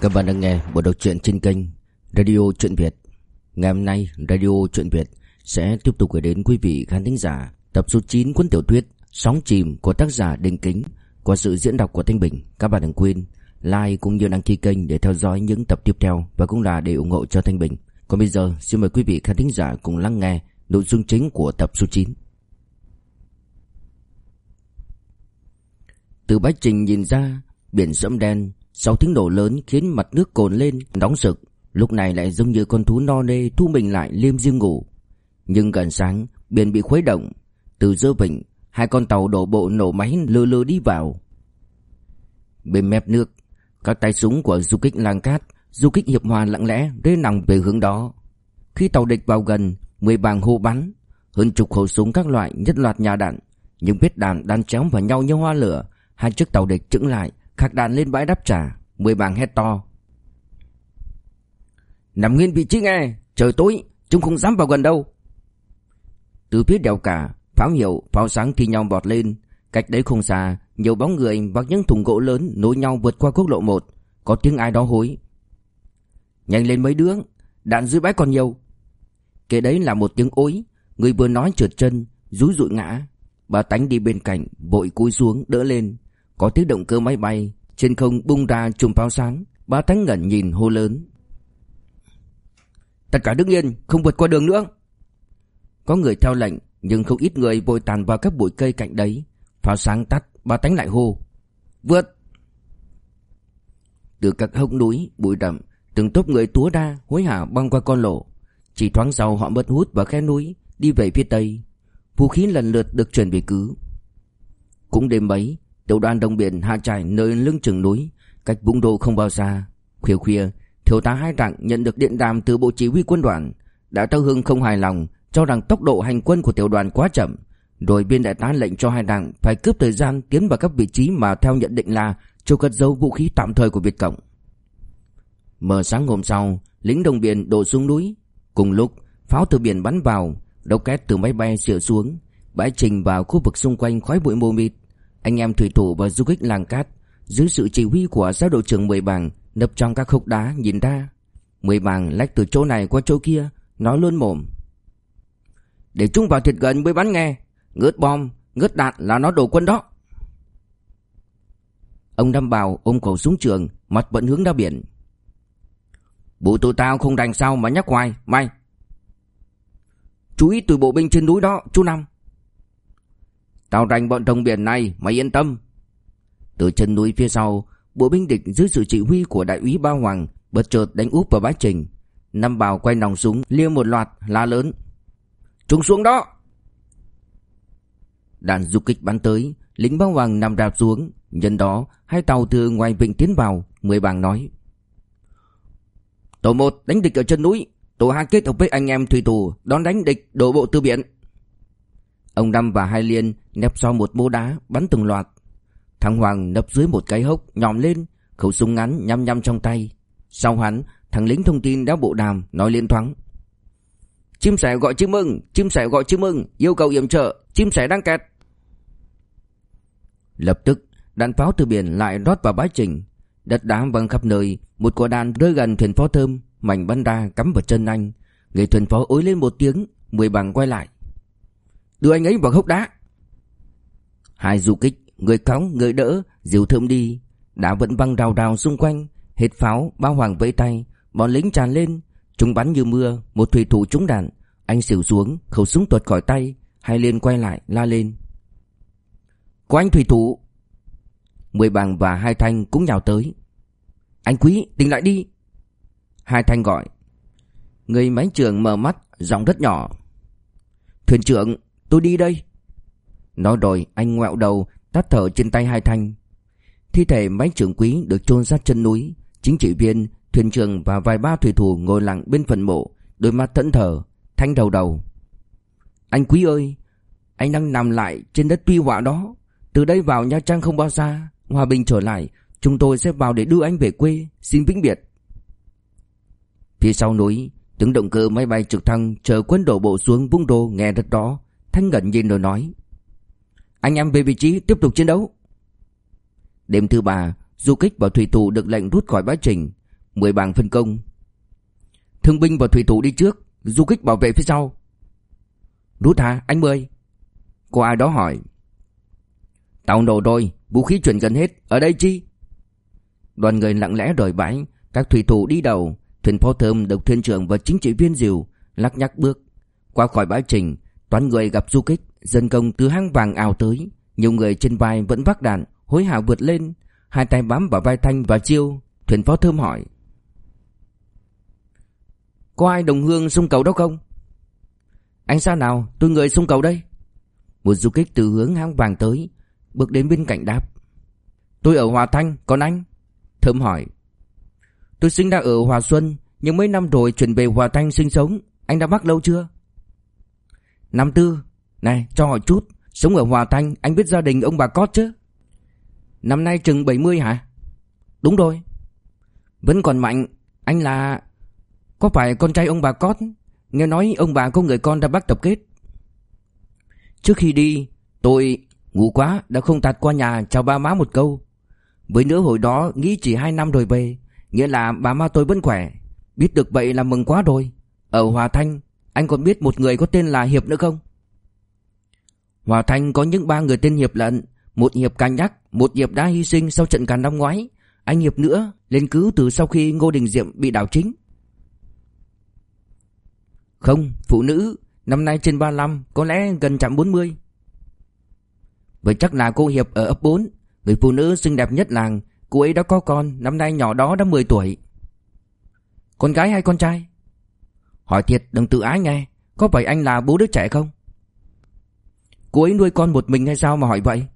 Các bạn đang nghe buổi đọc truyện trên kênh Radio Truyện Việt. Ngày hôm nay, Radio Truyện Việt sẽ tiếp tục gửi đến quý vị khán thính giả tập số 9 cuốn tiểu thuyết Sóng chìm của tác giả Đình Kính qua sự diễn đọc của Thanh Bình. Các bạn đừng quên like cũng như đăng ký kênh để theo dõi những tập tiếp theo và cũng là để ủng hộ cho Thanh Bình. Còn bây giờ, xin mời quý vị khán thính giả cùng lắng nghe nội dung chính của tập số 9. Từ Bách Trình nhìn ra, biển sẫm đen sau tiếng nổ lớn khiến mặt nước cồn lên nóng sực, lúc này lại giống như con thú no nê thu mình lại liêm riêng ngủ. Nhưng gần sáng, biển bị khuấy động, từ giữa vịnh, hai con tàu đổ bộ nổ máy lơ lơ đi vào. Bên mép nước, các tay súng của du kích làng cát, du kích hiệp hòa lặng lẽ rê nòng về hướng đó. Khi tàu địch vào gần, mười bàng hô bắn, hơn chục khẩu súng các loại nhất loạt nhà đạn, những vết đạn đan chéo vào nhau như hoa lửa, hai chiếc tàu địch chững lại, khạc đạn lên bãi đáp trả, mười bàng hét to. Nằm nguyên vị trí nghe, trời tối, chúng không dám vào gần đâu. Từ phía đèo cả, pháo hiệu, pháo sáng thi nhau bọt lên, cách đấy không xa, nhiều bóng người vác những thùng gỗ lớn nối nhau vượt qua quốc lộ một có tiếng ai đó hối. Nhanh lên mấy đứa, đạn dưới bãi còn nhiều. Kế đấy là một tiếng ối, người vừa nói trượt chân, rúi rụi ngã. Bà tánh đi bên cạnh, vội cúi xuống, đỡ lên. Có tiếng động cơ máy bay, trên không bung ra chùm pháo sáng. ba tánh ngẩn nhìn hô lớn. Tất cả đứng yên, không vượt qua đường nữa. Có người theo lệnh, nhưng không ít người vội tàn vào các bụi cây cạnh đấy. Pháo sáng tắt, ba tánh lại hô. Vượt! Từ các hốc núi, bụi đậm, từng tốp người túa ra, hối hả băng qua con lộ. Chỉ thoáng sau họ mất hút vào khe núi, đi về phía tây. Vũ khí lần lượt được chuyển về cứ. Cũng đêm ấy tiểu đoàn đồng biển hạ trải nơi lưng chừng núi, cách vũng đô không bao xa. Khuya khuya, thiếu tá hai rặng nhận được điện đàm từ bộ chỉ huy quân đoàn. Đã tao Hưng không hài lòng, cho rằng tốc độ hành quân của tiểu đoàn quá chậm. Rồi biên đại tá lệnh cho hai đảng phải cướp thời gian tiến vào các vị trí mà theo nhận định là chỗ cất giấu vũ khí tạm thời của Việt Cộng. mờ sáng hôm sau, lính đồng biển đổ xuống núi. Cùng lúc, pháo từ biển bắn vào, đốc két từ máy bay xỉa xuống, bãi trình vào khu vực xung quanh khói bụi mù mịt. Anh em thủy thủ và du kích làng cát, dưới sự chỉ huy của giáo đội trưởng Mười Bàng, nấp trong các khúc đá nhìn ra. Mười Bàng lách từ chỗ này qua chỗ kia, nói luôn mồm. Để chúng vào thiệt gần mới bắn nghe, ngớt bom, ngớt đạn là nó đổ quân đó. Ông Đâm Bào ôm khẩu súng trường, mặt vẫn hướng ra biển. Bộ tụi tao không đành sao mà nhắc hoài, mày. Chú ý tụi bộ binh trên núi đó, chú Năm. Tao rành bọn đồng biển này, mày yên tâm. Từ chân núi phía sau, bộ binh địch dưới sự chỉ huy của đại úy Ba Hoàng bất chợt đánh úp vào bãi trình. Năm bào quay nòng súng, lia một loạt, la lớn. Chúng xuống đó! Đạn du kích bắn tới, lính Ba Hoàng nằm đạp xuống. Nhân đó, hai tàu từ ngoài vịnh tiến vào, mười bàng nói. Tổ một đánh địch ở chân núi, tổ hai kết hợp với anh em thủy thủ đón đánh địch đổ bộ từ biển. Ông Năm và Hai Liên nép sau một mố đá bắn từng loạt. Thằng Hoàng nấp dưới một cái hốc nhòm lên, khẩu súng ngắn nhăm nhăm trong tay. Sau hắn, thằng lính thông tin đã bộ đàm nói liên thoáng. Chim sẻ gọi chim mừng, chim sẻ gọi chim mừng, yêu cầu yểm trợ, chim sẻ đang kẹt. Lập tức, đạn pháo từ biển lại rót vào bãi trình. Đất đá văng khắp nơi, một quả đạn rơi gần thuyền phó thơm, mảnh bắn ra cắm vào chân anh. Người thuyền phó ối lên một tiếng, mười bằng quay lại. Đưa anh ấy vào hốc đá. Hai du kích, người cõng, người đỡ, diều thơm đi. Đá vẫn văng rào rào xung quanh, hết pháo, bao hoàng vẫy tay, bọn lính tràn lên. Chúng bắn như mưa, một thủy thủ trúng đạn. Anh xỉu xuống, khẩu súng tuột khỏi tay, hai liên quay lại, la lên. Có anh thủy thủ. Mười bằng và hai thanh cũng nhào tới. Anh quý, tỉnh lại đi. Hai thanh gọi. Người máy trưởng mở mắt, giọng rất nhỏ. Thuyền trưởng, tôi đi đây. Nói rồi anh ngoẹo đầu, tắt thở trên tay hai thanh. Thi thể máy trưởng quý được chôn sát chân núi. Chính trị viên, thuyền trưởng và vài ba thủy thủ ngồi lặng bên phần mộ, đôi mắt thẫn thờ, thanh đầu đầu. Anh quý ơi, anh đang nằm lại trên đất tuy họa đó. Từ đây vào Nha Trang không bao xa, hòa bình trở lại, chúng tôi sẽ vào để đưa anh về quê, xin vĩnh biệt. Phía sau núi, tiếng động cơ máy bay trực thăng chờ quân đổ bộ xuống vũng đô nghe rất rõ, thanh ngẩn nhìn rồi nói. Anh em về vị trí tiếp tục chiến đấu. Đêm thứ ba, du kích và thủy thủ được lệnh rút khỏi bãi trình. Mười bảng phân công Thương binh và thủy thủ đi trước Du kích bảo vệ phía sau Rút hả anh Mười Có ai đó hỏi Tàu nổ rồi Vũ khí chuyển gần hết Ở đây chi Đoàn người lặng lẽ rời bãi Các thủy thủ đi đầu Thuyền phó thơm được thuyền trưởng và chính trị viên diều Lắc nhắc bước Qua khỏi bãi trình Toán người gặp du kích Dân công từ hang vàng ào tới Nhiều người trên vai vẫn vác đạn Hối hả vượt lên Hai tay bám vào vai Thanh và Chiêu Thuyền phó thơm hỏi Có ai đồng hương xung cầu đó không? Anh sao nào? Tôi người xung cầu đây Một du kích từ hướng hang vàng tới Bước đến bên cạnh đáp Tôi ở Hòa Thanh, còn anh? Thơm hỏi Tôi sinh ra ở Hòa Xuân Nhưng mấy năm rồi chuyển về Hòa Thanh sinh sống Anh đã mắc lâu chưa? Năm tư, Này, cho hỏi chút. Sống ở Hòa Thanh, anh biết gia đình ông bà Cót chứ? Năm nay chừng 70 hả? Đúng rồi. Vẫn còn mạnh. Anh là, Có phải con trai ông bà Cót? Nghe nói ông bà có người con đã bắt tập kết. Trước khi đi, Tôi ngủ quá, đã không tạt qua nhà chào ba má một câu. Với nữa hồi đó, nghĩ chỉ 2 năm rồi về. Nghĩa là bà má tôi vẫn khỏe. Biết được vậy là mừng quá rồi. Ở Hòa Thanh anh còn biết một người có tên là Hiệp nữa không? Hòa Thanh có những ba người tên Hiệp lận. Một Hiệp càng nhắc Một Hiệp đã hy sinh sau trận càn năm ngoái. Anh Hiệp nữa lên cứu từ sau khi Ngô Đình Diệm bị đảo chính. Không, Phụ nữ, Năm nay trên 35 Có lẽ gần chạm 40 Vậy chắc là cô Hiệp ở ấp 4 Người phụ nữ xinh đẹp nhất làng, Cô ấy đã có con, Năm nay nhỏ đó đã 10 tuổi. Con gái hay con trai? Hỏi thiệt, đừng tự ái nghe. Có phải anh là bố đứa trẻ không? Cô ấy nuôi con một mình hay sao mà hỏi vậy?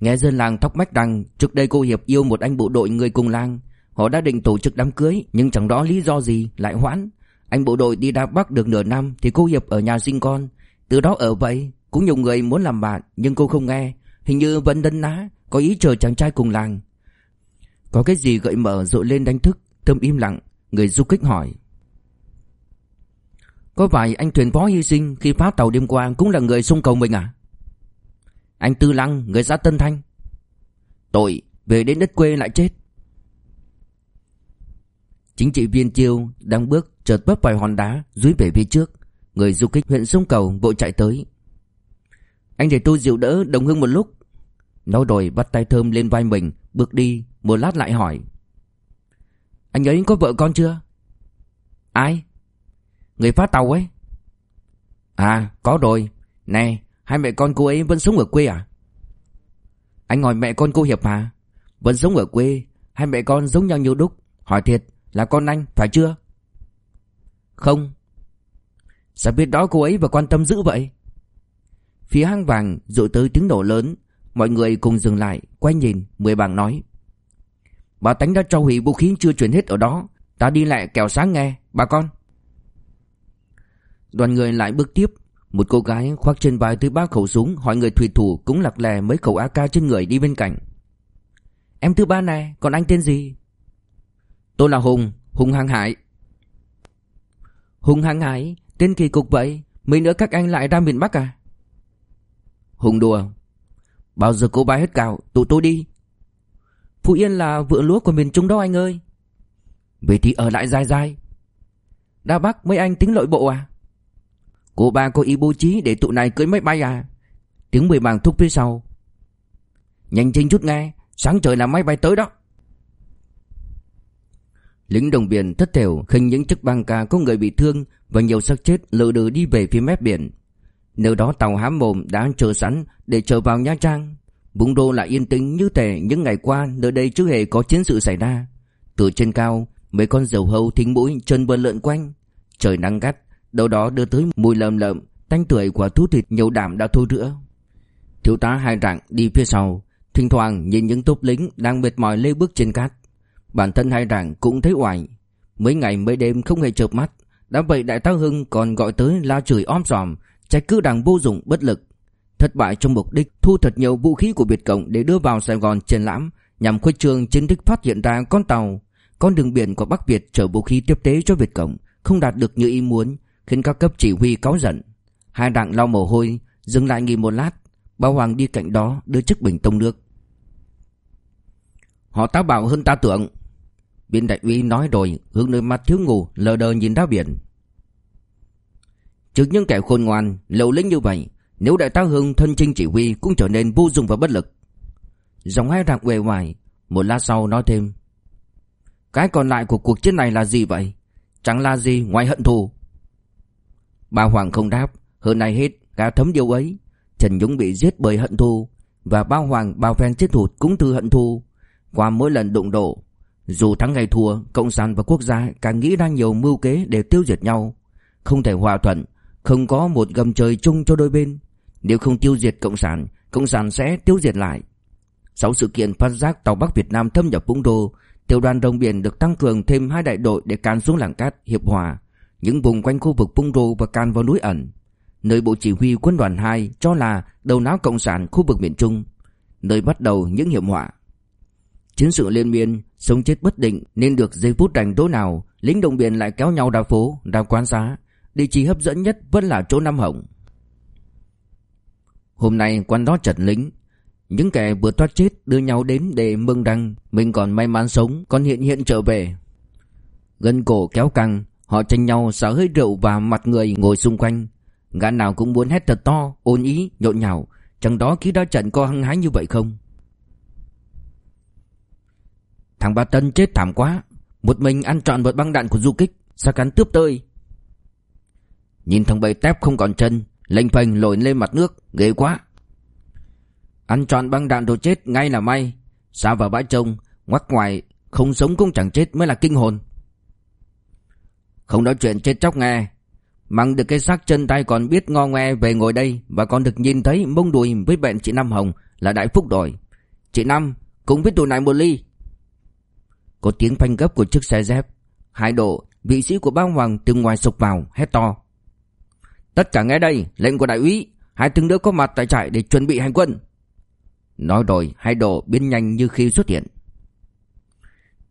Nghe dân làng thóc mách rằng, Trước đây cô Hiệp yêu một anh bộ đội người cùng làng. Họ đã định tổ chức đám cưới, Nhưng chẳng rõ lý do gì, lại hoãn. Anh bộ đội đi ra Bắc được nửa năm Thì cô Hiệp ở nhà sinh con. Từ đó ở vậy, Cũng nhiều người muốn làm bạn, Nhưng cô không nghe. Hình như vẫn đân ná, Có ý chờ chàng trai cùng làng. Có cái gì gợi mở rội lên đánh thức, Thơm im lặng. Người du kích hỏi. Có phải anh thuyền phó hy sinh Khi phá tàu đêm qua Cũng là người xung cầu mình à? Anh Tư Lăng, Người xã Tân Thanh. Tội, Về đến đất quê lại chết. Chính trị viên Chiêu đang bước chợt bấp vài hòn đá dưới về phía trước. Người du kích huyện sông cầu vội chạy tới. Anh để tôi dịu đỡ đồng hương một lúc. Nói rồi bắt tay thơm lên vai mình, Bước đi, Một lát lại hỏi. Anh ấy có vợ con chưa? Ai? Người phá tàu ấy. À có rồi. Nè, hai mẹ con cô ấy vẫn sống ở quê à? Anh hỏi mẹ con cô Hiệp à Vẫn sống ở quê. Hai mẹ con giống nhau như đúc. Hỏi thiệt là con anh, phải chưa? Không. Sao biết đó cô ấy và quan tâm dữ vậy? Phía hang vàng dội tới tiếng nổ lớn. Mọi người cùng dừng lại, Quay nhìn, Mười bảng nói. Bà Tánh đã cho hủy vũ khí chưa chuyển hết ở đó. Ta đi lại kẻo sáng nghe, Bà con. Đoàn người lại bước tiếp. Một cô gái khoác trên vai tới ba khẩu súng, Hỏi người thủy thủ cũng lạc lè mấy khẩu AK trên người đi bên cạnh. Em thứ ba này, Còn anh tên gì? Tôi là Hùng Hùng Hàng Hải. Hùng Hàng Hải, Tên kỳ cục vậy? Mấy nữa các anh lại ra miền Bắc à? Hùng đùa. Bao giờ cô bay hết cào, Tụi tôi đi. Phú Yên là vựa lúa của miền Trung đó anh ơi. Vậy thì ở lại dài dài. Đa Bắc mấy anh tính lội bộ à? Cô ba có ý bố trí để tụi này cưới máy bay à? Tiếng mười bàng thúc phía sau. Nhanh chân chút nghe, Sáng trời là máy bay tới đó. Lính đồng biển thất thểu khinh những chiếc băng ca có người bị thương và nhiều xác chết lờ đừ đi về phía mép biển. Nơi đó tàu hám mồm đã chờ sẵn để chờ vào Nha Trang. Vùng đô lại yên tĩnh như thể những ngày qua nơi đây chưa hề có chiến sự xảy ra. Từ trên cao, mấy con diều hâu thính mũi chân bơn lượn quanh. Trời nắng gắt, đâu đó đưa tới mùi lợm lợm, tanh tuổi của thú thịt nhiều đảm đã thôi rữa. Thiếu tá hai rạng đi phía sau, thỉnh thoảng nhìn những tốp lính đang mệt mỏi lê bước trên cát. Bản thân hai rạng cũng thấy oải. Mấy ngày mấy đêm không hề chợp mắt, đã vậy đại tá Hưng còn gọi tới la chửi om sòm, trách cứ đảng vô dụng bất lực. Thất bại trong mục đích thu thật nhiều vũ khí của Việt Cộng để đưa vào Sài Gòn triển lãm nhằm khuếch trương chiến tích phát hiện ra con tàu, con đường biển của Bắc Việt chở vũ khí tiếp tế cho Việt Cộng không đạt được như ý muốn, khiến các cấp chỉ huy cáu giận. Hai đảng lau mồ hôi, dừng lại nghỉ một lát, Bao Hoàng đi cạnh đó đưa chiếc bình tông nước. Họ táo bạo hơn ta tưởng Biên đại úy nói rồi Hướng nơi mắt thiếu ngủ lờ đờ nhìn ra biển Trước những kẻ khôn ngoan Lậu lĩnh như vậy nếu đại tá Hưng thân chinh chỉ huy Cũng trở nên vô dụng và bất lực. Giọng hai rạng uể oải, Một lát sau nói thêm. Cái còn lại của cuộc chiến này là gì vậy? Chẳng là gì ngoài hận thù. Bà Hoàng không đáp, Hơn ai hết, gã thấm điều ấy. Trần Dũng bị giết bởi hận thù, Và bao Hoàng bao phen chết thụt cũng từ hận thù. Qua mỗi lần đụng độ, Dù thắng hay thua, Cộng sản và quốc gia càng nghĩ ra nhiều mưu kế để tiêu diệt nhau. Không thể hòa thuận, Không có một gầm trời chung cho đôi bên. Nếu không tiêu diệt Cộng sản Cộng sản sẽ tiêu diệt lại Sau sự kiện phát giác tàu Bắc Việt Nam thâm nhập Vũng Đô Tiểu đoàn đồng biển được tăng cường thêm hai đại đội để can xuống làng cát hiệp hòa những vùng quanh khu vực Vũng Đô và can vào núi ẩn nơi bộ chỉ huy quân đoàn 2 cho là đầu não cộng sản khu vực miền Trung, nơi bắt đầu những hiểm họa. Chiến sự liên miên, sống chết bất định nên được giây phút rảnh đỗ nào, lính đồng biển lại kéo nhau ra phố, ra quán xá. Địa chỉ hấp dẫn nhất vẫn là chỗ Nam Hồng. Hôm nay quan đó chật lính, những kẻ vừa thoát chết đưa nhau đến để mừng rằng mình còn may mắn sống, còn hiện hiện trở về. Gân cổ kéo căng, họ tranh nhau xả hơi rượu và mặt người ngồi xung quanh, Gã nào cũng muốn hét thật to, ôn ý, nhộn nhào Chẳng đó khi đã trận có hăng hái như vậy không? Thằng Ba Tân chết thảm quá. Một mình ăn trọn một băng đạn của du kích Sao cắn tướp tơi? Nhìn thằng bầy tép không còn chân Lênh phênh lội lên mặt nước, Ghê quá. Ăn trọn băng đạn đồ chết, ngay là may. Xa vào bãi trông, Ngoắc ngoài Không sống cũng chẳng chết mới là kinh hồn. Không nói chuyện, chết chóc nghe. Mang được cái xác chân tay còn biết ngo ngoe về ngồi đây Và còn được nhìn thấy mông đùi với bệnh chị Năm Hồng là đại phúc đổi Chị Năm, cũng với tụi này một ly. Có tiếng phanh gấp của chiếc xe dép. Hai độ, vị sĩ của bác Hoàng từ ngoài sục vào, hét to. Tất cả nghe đây lệnh của đại úy Hai tướng nữa có mặt tại trại để chuẩn bị hành quân. Nói rồi hai độ biến nhanh như khi xuất hiện.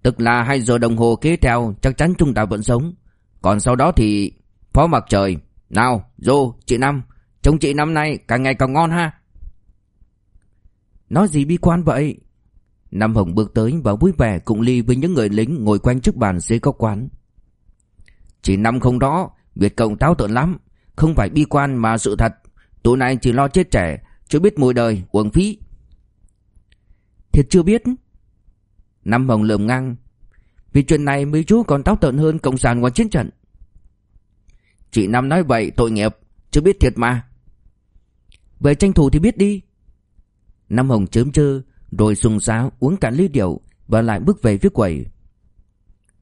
Tức là hai giờ đồng hồ kế theo chắc chắn chúng ta vẫn sống. Còn sau đó thì Phó mặt trời Nào Dô chị Năm Trông chị năm nay càng ngày càng ngon ha. Nói gì bi quan vậy? Năm Hồng bước tới và vui vẻ cùng ly với những người lính ngồi quanh trước bàn dưới góc quán. chị năm không đó, Việt Cộng táo tợn lắm, không phải bi quan mà sự thật. Tụi này chỉ lo chết trẻ, chưa biết mùi đời, uổng phí. Thiệt chưa biết. Năm Hồng lườm ngang. Vì chuyện này mấy chú còn táo tợn hơn Cộng sản ngoài chiến trận. Chị Năm nói vậy tội nghiệp Chưa biết thiệt mà về tranh thủ thì biết đi Năm Hồng chớm chơ Rồi sùng sáo uống cả ly rượu Và lại bước về phía quầy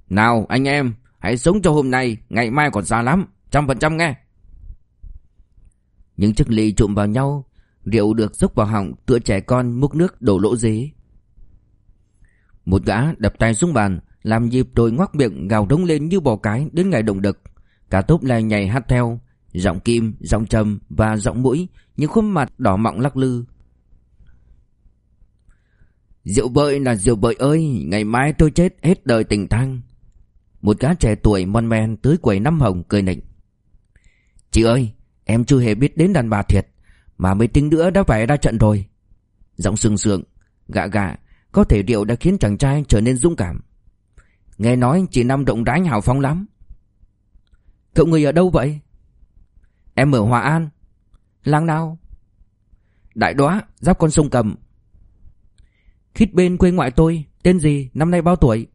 Nào anh em Hãy sống cho hôm nay Ngày mai còn xa lắm Trăm phần trăm nghe những chiếc ly trộm vào nhau Rượu được dốc vào họng Tựa trẻ con múc nước đổ lỗ dế. Một gã đập tay xuống bàn Làm nhịp rồi ngoác miệng gào đống lên như bò cái Đến ngày động đực. Cả tốp lại nhảy hát theo Giọng kim, giọng trầm và giọng mũi Những khuôn mặt đỏ mọng lắc lư. Rượu bợi là rượu bợi ơi Ngày mai tôi chết hết đời tình thang. Một gã trẻ tuổi mon men tới quầy năm hồng cười nịnh. Chị ơi Em chưa hề biết đến đàn bà thiệt Mà mấy tính nữa đã phải ra trận rồi Giọng sương sượng Gạ gạ Có thể rượu đã khiến chàng trai trở nên dũng cảm Nghe nói chị Năm rộng rãi hào phóng lắm Cậu người ở đâu vậy? Em ở Hòa An Làng nào? Đại đoá, giáp con sông cầm Khít bên quê ngoại tôi Tên gì, năm nay bao tuổi?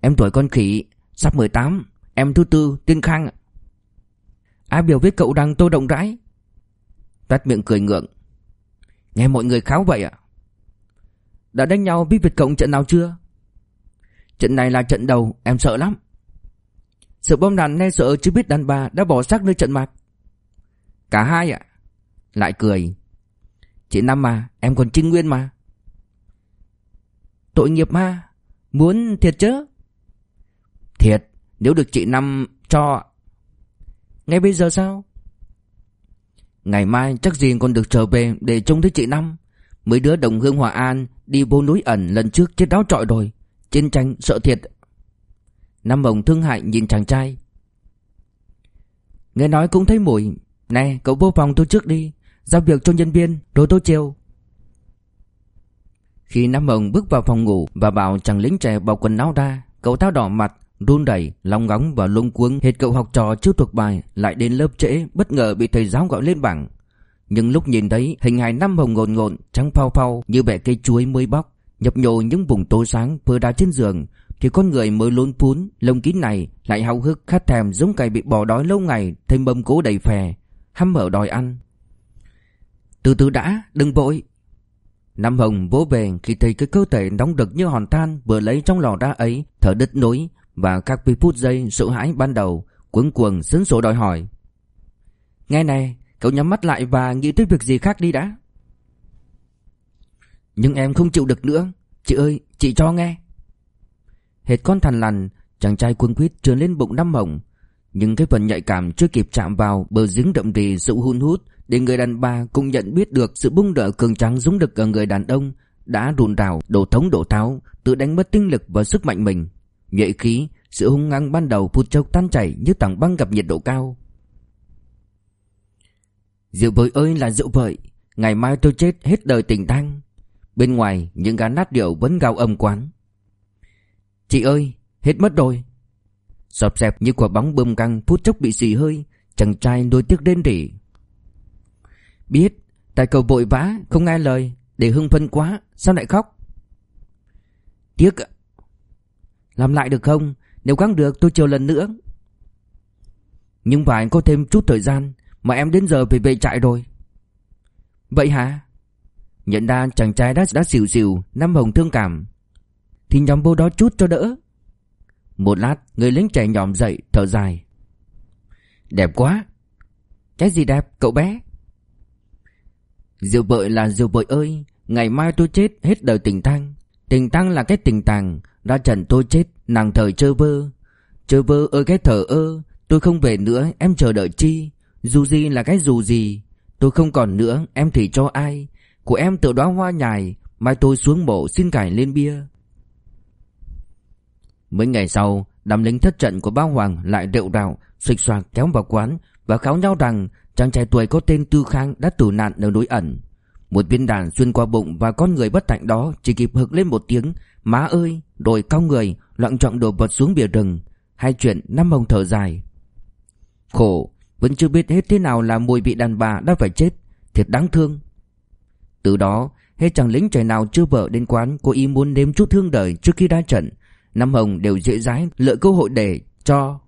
Em tuổi con khỉ Sắp 18 Em thứ tư, tên Khang Ai biểu với cậu rằng tôi động rãi. Tắt miệng cười ngượng. Nghe mọi người kháo vậy ạ? Đã đánh nhau với Việt Cộng trận nào chưa? Trận này là trận đầu, Em sợ lắm. Sợ bom đạn nghe sợ chứ biết đàn bà đã bỏ xác nơi trận mạc Cả hai ạ. Lại cười. Chị Năm mà, em còn trinh nguyên mà. Tội nghiệp ma, Muốn thiệt chứ? Thiệt, Nếu được chị Năm cho ngay bây giờ sao? Ngày mai chắc gì còn được trở về Để trông thấy chị Năm. Mấy đứa đồng hương Hòa An Đi vô núi ẩn lần trước chết đáo trọi rồi. Chiến tranh sợ thiệt. Năm bồng thương hại nhìn chàng trai. Nghe nói cũng thấy mùi nè, cậu vô phòng tôi trước đi. Giao việc cho nhân viên Rồi tôi chiều Khi Nam Hồng bước vào phòng ngủ Và bảo chàng lính trẻ bọc quần áo ra, Cậu ta đỏ mặt run rẩy lòng ngóng và lung cuống hết cậu học trò chưa thuộc bài lại đến lớp trễ bất ngờ bị thầy giáo gọi lên bảng. Nhưng lúc nhìn thấy hình hài năm hồng ngồn ngộn trắng phao phao như bẻ cây chuối mới bóc nhập nhô những vùng tối sáng vừa đá trên giường thì con người mới lún phún lông kín này lại háo hức khát thèm giống cày bị bỏ đói lâu ngày thêm mâm cố đầy phè hăm mở đòi ăn. Từ từ đã đừng vội. Nam Hồng vỗ về khi thấy cái cơ thể nóng đực như hòn than vừa lấy trong lò ra ấy, thở đứt nối và các phút giây sợ hãi ban đầu, cuống cuồng sấn sổ đòi hỏi. Nghe này, cậu nhắm mắt lại và nghĩ tới việc gì khác đi đã. Nhưng em không chịu được nữa, chị ơi, chị cho nghe. Hệt con thằn lằn, chàng trai cuống quýt trườn lên bụng năm Hồng, nhưng cái phần nhạy cảm chưa kịp chạm vào bờ giếng đậm rì sự hun hút để người đàn bà cũng nhận biết được sự bung đỡ cường tráng dũng lực ở người đàn ông đã rùn rào, đổ thống đổ tháo, tự đánh mất tinh lực và sức mạnh mình. Nhuệ khí, sự hung ngang ban đầu phút chốc tan chảy như tảng băng gặp nhiệt độ cao. Rượu vợi ơi là rượu vợi, ngày mai tôi chết hết đời tình tang. Bên ngoài những gã nát điệu vẫn gào âm quán. Chị ơi, hết mất rồi. Sọp xẹp như quả bóng bơm căng phút chốc bị xì hơi, chàng trai đôi tiếc đến rỉ. Biết, tại cậu vội vã, không nghe lời, để hưng phân quá, sao lại khóc? Tiếc ạ. Làm lại được không? Nếu gắng được tôi chiều lần nữa. Nhưng phải có thêm chút thời gian, mà em đến giờ phải về trại rồi. Vậy hả? Nhận ra chàng trai đã đã xỉu xỉu, năm hồng thương cảm. Thì nhóm vô đó chút cho đỡ. Một lát, người lính trẻ nhòm dậy, thở dài. Đẹp quá. Cái gì đẹp, cậu bé? Diệu vợi là diệu vợi ơi Ngày mai tôi chết hết đời tình tang Tình tang là cái tình tàng ra trận tôi chết, nàng thời chơ vơ. Chơ vơ ơi cái thở ơ, Tôi không về nữa, em chờ đợi chi? Dù gì là cái dù gì, Tôi không còn nữa, em thì cho ai? Của em tự đóa hoa nhài, Mai tôi xuống mộ xin cải lên bia. Mấy ngày sau, Đám lính thất trận của bao hoàng lại rệu rào Xịch xoạc kéo vào quán Và kháo nhau rằng Chàng trai tuổi có tên Tư Khang đã tử nạn ở núi ẩn. Một viên đạn xuyên qua bụng và con người bất hạnh đó chỉ kịp hực lên một tiếng Má ơi, đội cao người, loạn trọng đồ vật xuống bìa rừng. Hai chuyện năm hồng thở dài. Khổ, Vẫn chưa biết hết thế nào là mùi vị đàn bà đã phải chết. Thiệt đáng thương. Từ đó, Hết chàng lính trẻ nào chưa vợ đến quán cô ý muốn nếm chút thương đời trước khi ra trận. Năm Hồng đều dễ dãi lựa cơ hội để cho.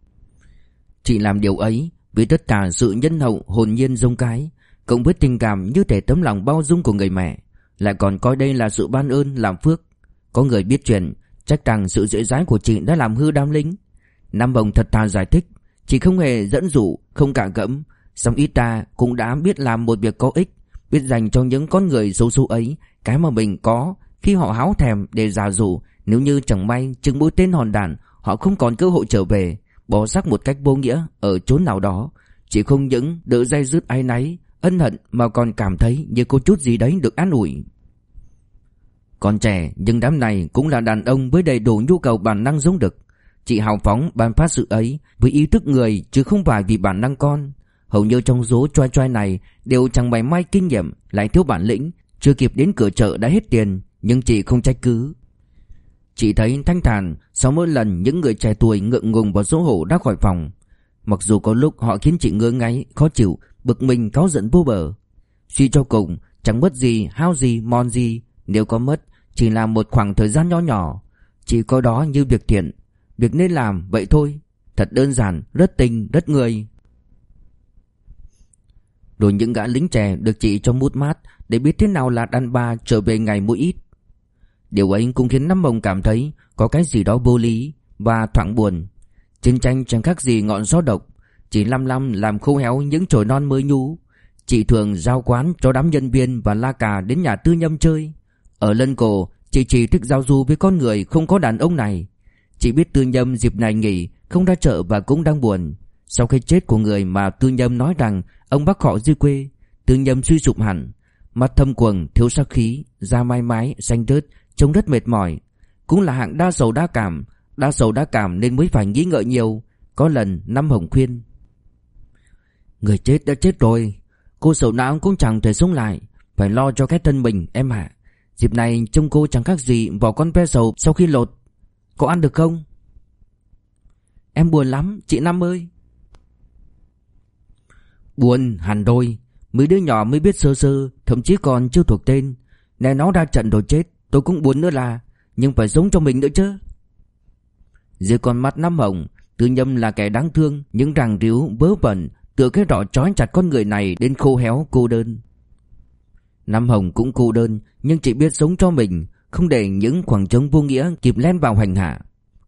Chị làm điều ấy, vì tất cả sự nhân hậu, hồn nhiên giống cái, Cộng với tình cảm như thể tấm lòng bao dung của người mẹ. Lại còn coi đây là sự ban ơn, làm phước. Có người biết chuyện Chắc rằng sự dễ dãi của chị đã làm hư đám lính. Nam Bồng thật thà giải thích Chị không hề dẫn dụ Không cả gẫm. Song ít ta cũng đã biết làm một việc có ích Biết dành cho những con người xấu xú ấy Cái mà mình có Khi họ háo thèm để giả dụ. Nếu như chẳng may chừng mũi tên hòn đạn Họ không còn cơ hội trở về bỏ xác một cách vô nghĩa ở chốn nào đó, chị không những đỡ dây dứt ai nấy, ân hận mà còn cảm thấy như có chút gì đấy được an ủi. Còn trẻ nhưng đám này cũng là đàn ông với đầy đủ nhu cầu bản năng giống đực. Chị hào phóng ban phát sự ấy với ý thức người chứ không phải vì bản năng con. Hầu như trong số choai choai này đều chẳng mày may kinh nghiệm lại thiếu bản lĩnh, chưa kịp đến cửa chợ đã hết tiền, nhưng chị không trách cứ. Chị thấy thanh thản sau mỗi lần những người trẻ tuổi ngượng ngùng và xấu hổ đã khỏi phòng. Mặc dù có lúc họ khiến chị ngơ ngáy, khó chịu, bực mình cáu giận vô bờ. Suy cho cùng, chẳng mất gì, hao gì, mòn gì, nếu có mất, chỉ là một khoảng thời gian nhỏ nhỏ. Chỉ có đó như việc thiện, việc nên làm vậy thôi. Thật đơn giản, rất tình, rất người. Rồi những gã lính trẻ được chị cho mút mát để biết thế nào là đàn bà trở về ngày mỗi ít. Điều ấy cũng khiến Năm Mông cảm thấy có cái gì đó vô lý và thoảng buồn. Chiến tranh chẳng khác gì ngọn gió độc, chỉ lăm lăm làm khô héo những chồi non mới nhú. Chị thường giao quán cho đám nhân viên và la cà đến nhà tư nhâm chơi. Ở lân cổ, chị chỉ thích giao du với con người không có đàn ông này. Chị biết tư nhâm dịp này nghỉ, không ra chợ và cũng đang buồn. Sau khi chết của người mà tư nhâm nói rằng ông bác họ di quê, tư nhâm suy sụp hẳn. Mặt thâm quầng, thiếu sắc khí, da mai mái, xanh rớt, Trông rất mệt mỏi Cũng là hạng đa sầu đa cảm Đa sầu đa cảm nên mới phải nghĩ ngợi nhiều Có lần năm hồng khuyên Người chết đã chết rồi Cô sầu não cũng chẳng thể sống lại Phải lo cho cái thân mình em ạ Dịp này trông cô chẳng khác gì vỏ con ve sầu sau khi lột. Có ăn được không? Em buồn lắm, chị Năm ơi. Buồn hẳn đôi Mấy đứa nhỏ mới biết sơ sơ, Thậm chí còn chưa thuộc tên. Này, nó ra trận rồi chết, Tôi cũng buồn nữa là, Nhưng phải sống cho mình nữa chứ. Dưới con mắt năm hồng, Tư nhâm là kẻ đáng thương, Những ràng ríu vớ vẩn, Tựa cái rọ trói chặt con người này Đến khô héo, cô đơn. Nam hồng cũng cô đơn, Nhưng chỉ biết sống cho mình, Không để những khoảng trống vô nghĩa kịp len vào hành hạ.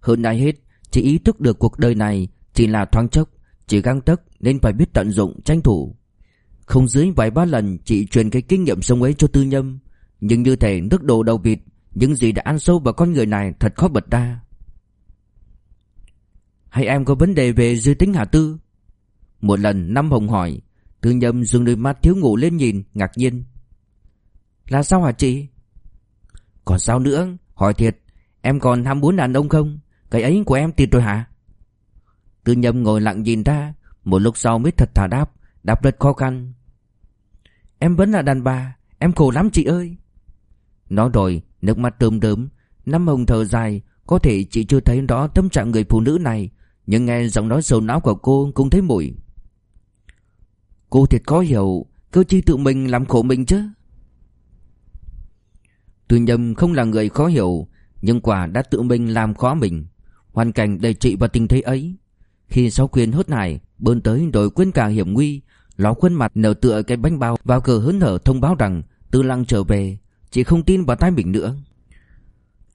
Hơn ai hết, Chỉ ý thức được cuộc đời này Chỉ là thoáng chốc, Chỉ găng tấc nên phải biết tận dụng tranh thủ. Không dưới vài ba lần Chị truyền cái kinh nghiệm sống ấy cho tư nhâm Nhưng như thể nước đổ đầu vịt, Những gì đã ăn sâu vào con người này Thật khó bật ra. Hay em có vấn đề về dư tính Hà Tư? Một lần Năm Hồng hỏi, Tư nhâm dừng đôi mắt thiếu ngủ lên nhìn, Ngạc nhiên. Là sao hả chị? Còn sao nữa? Hỏi thiệt, Em còn ham muốn đàn ông không? Cái ấy của em tuyệt rồi hả? Tư nhâm ngồi lặng nhìn ra, Một lúc sau mới thật thà đáp Đáp rất khó khăn. Em vẫn là đàn bà, Em khổ lắm chị ơi. Nói rồi, nước mắt tơm đớm Năm hồng thở dài, Có thể chị chưa thấy rõ tâm trạng người phụ nữ này, Nhưng nghe giọng nói sầu não của cô cũng thấy mùi. Cô thiệt khó hiểu, Cơ chi tự mình làm khổ mình chứ? Tư nhâm không là người khó hiểu, Nhưng quả đã tự mình làm khó mình. Hoàn cảnh đầy trị và tình thế ấy. Khi sáu quyền hốt nải, Bơn tới rồi quên cả hiểm nguy, Ló khuôn mặt nở tựa cái bánh bao Vào cờ hớn hở thông báo rằng Tư lăng trở về Chị không tin vào tai mình nữa.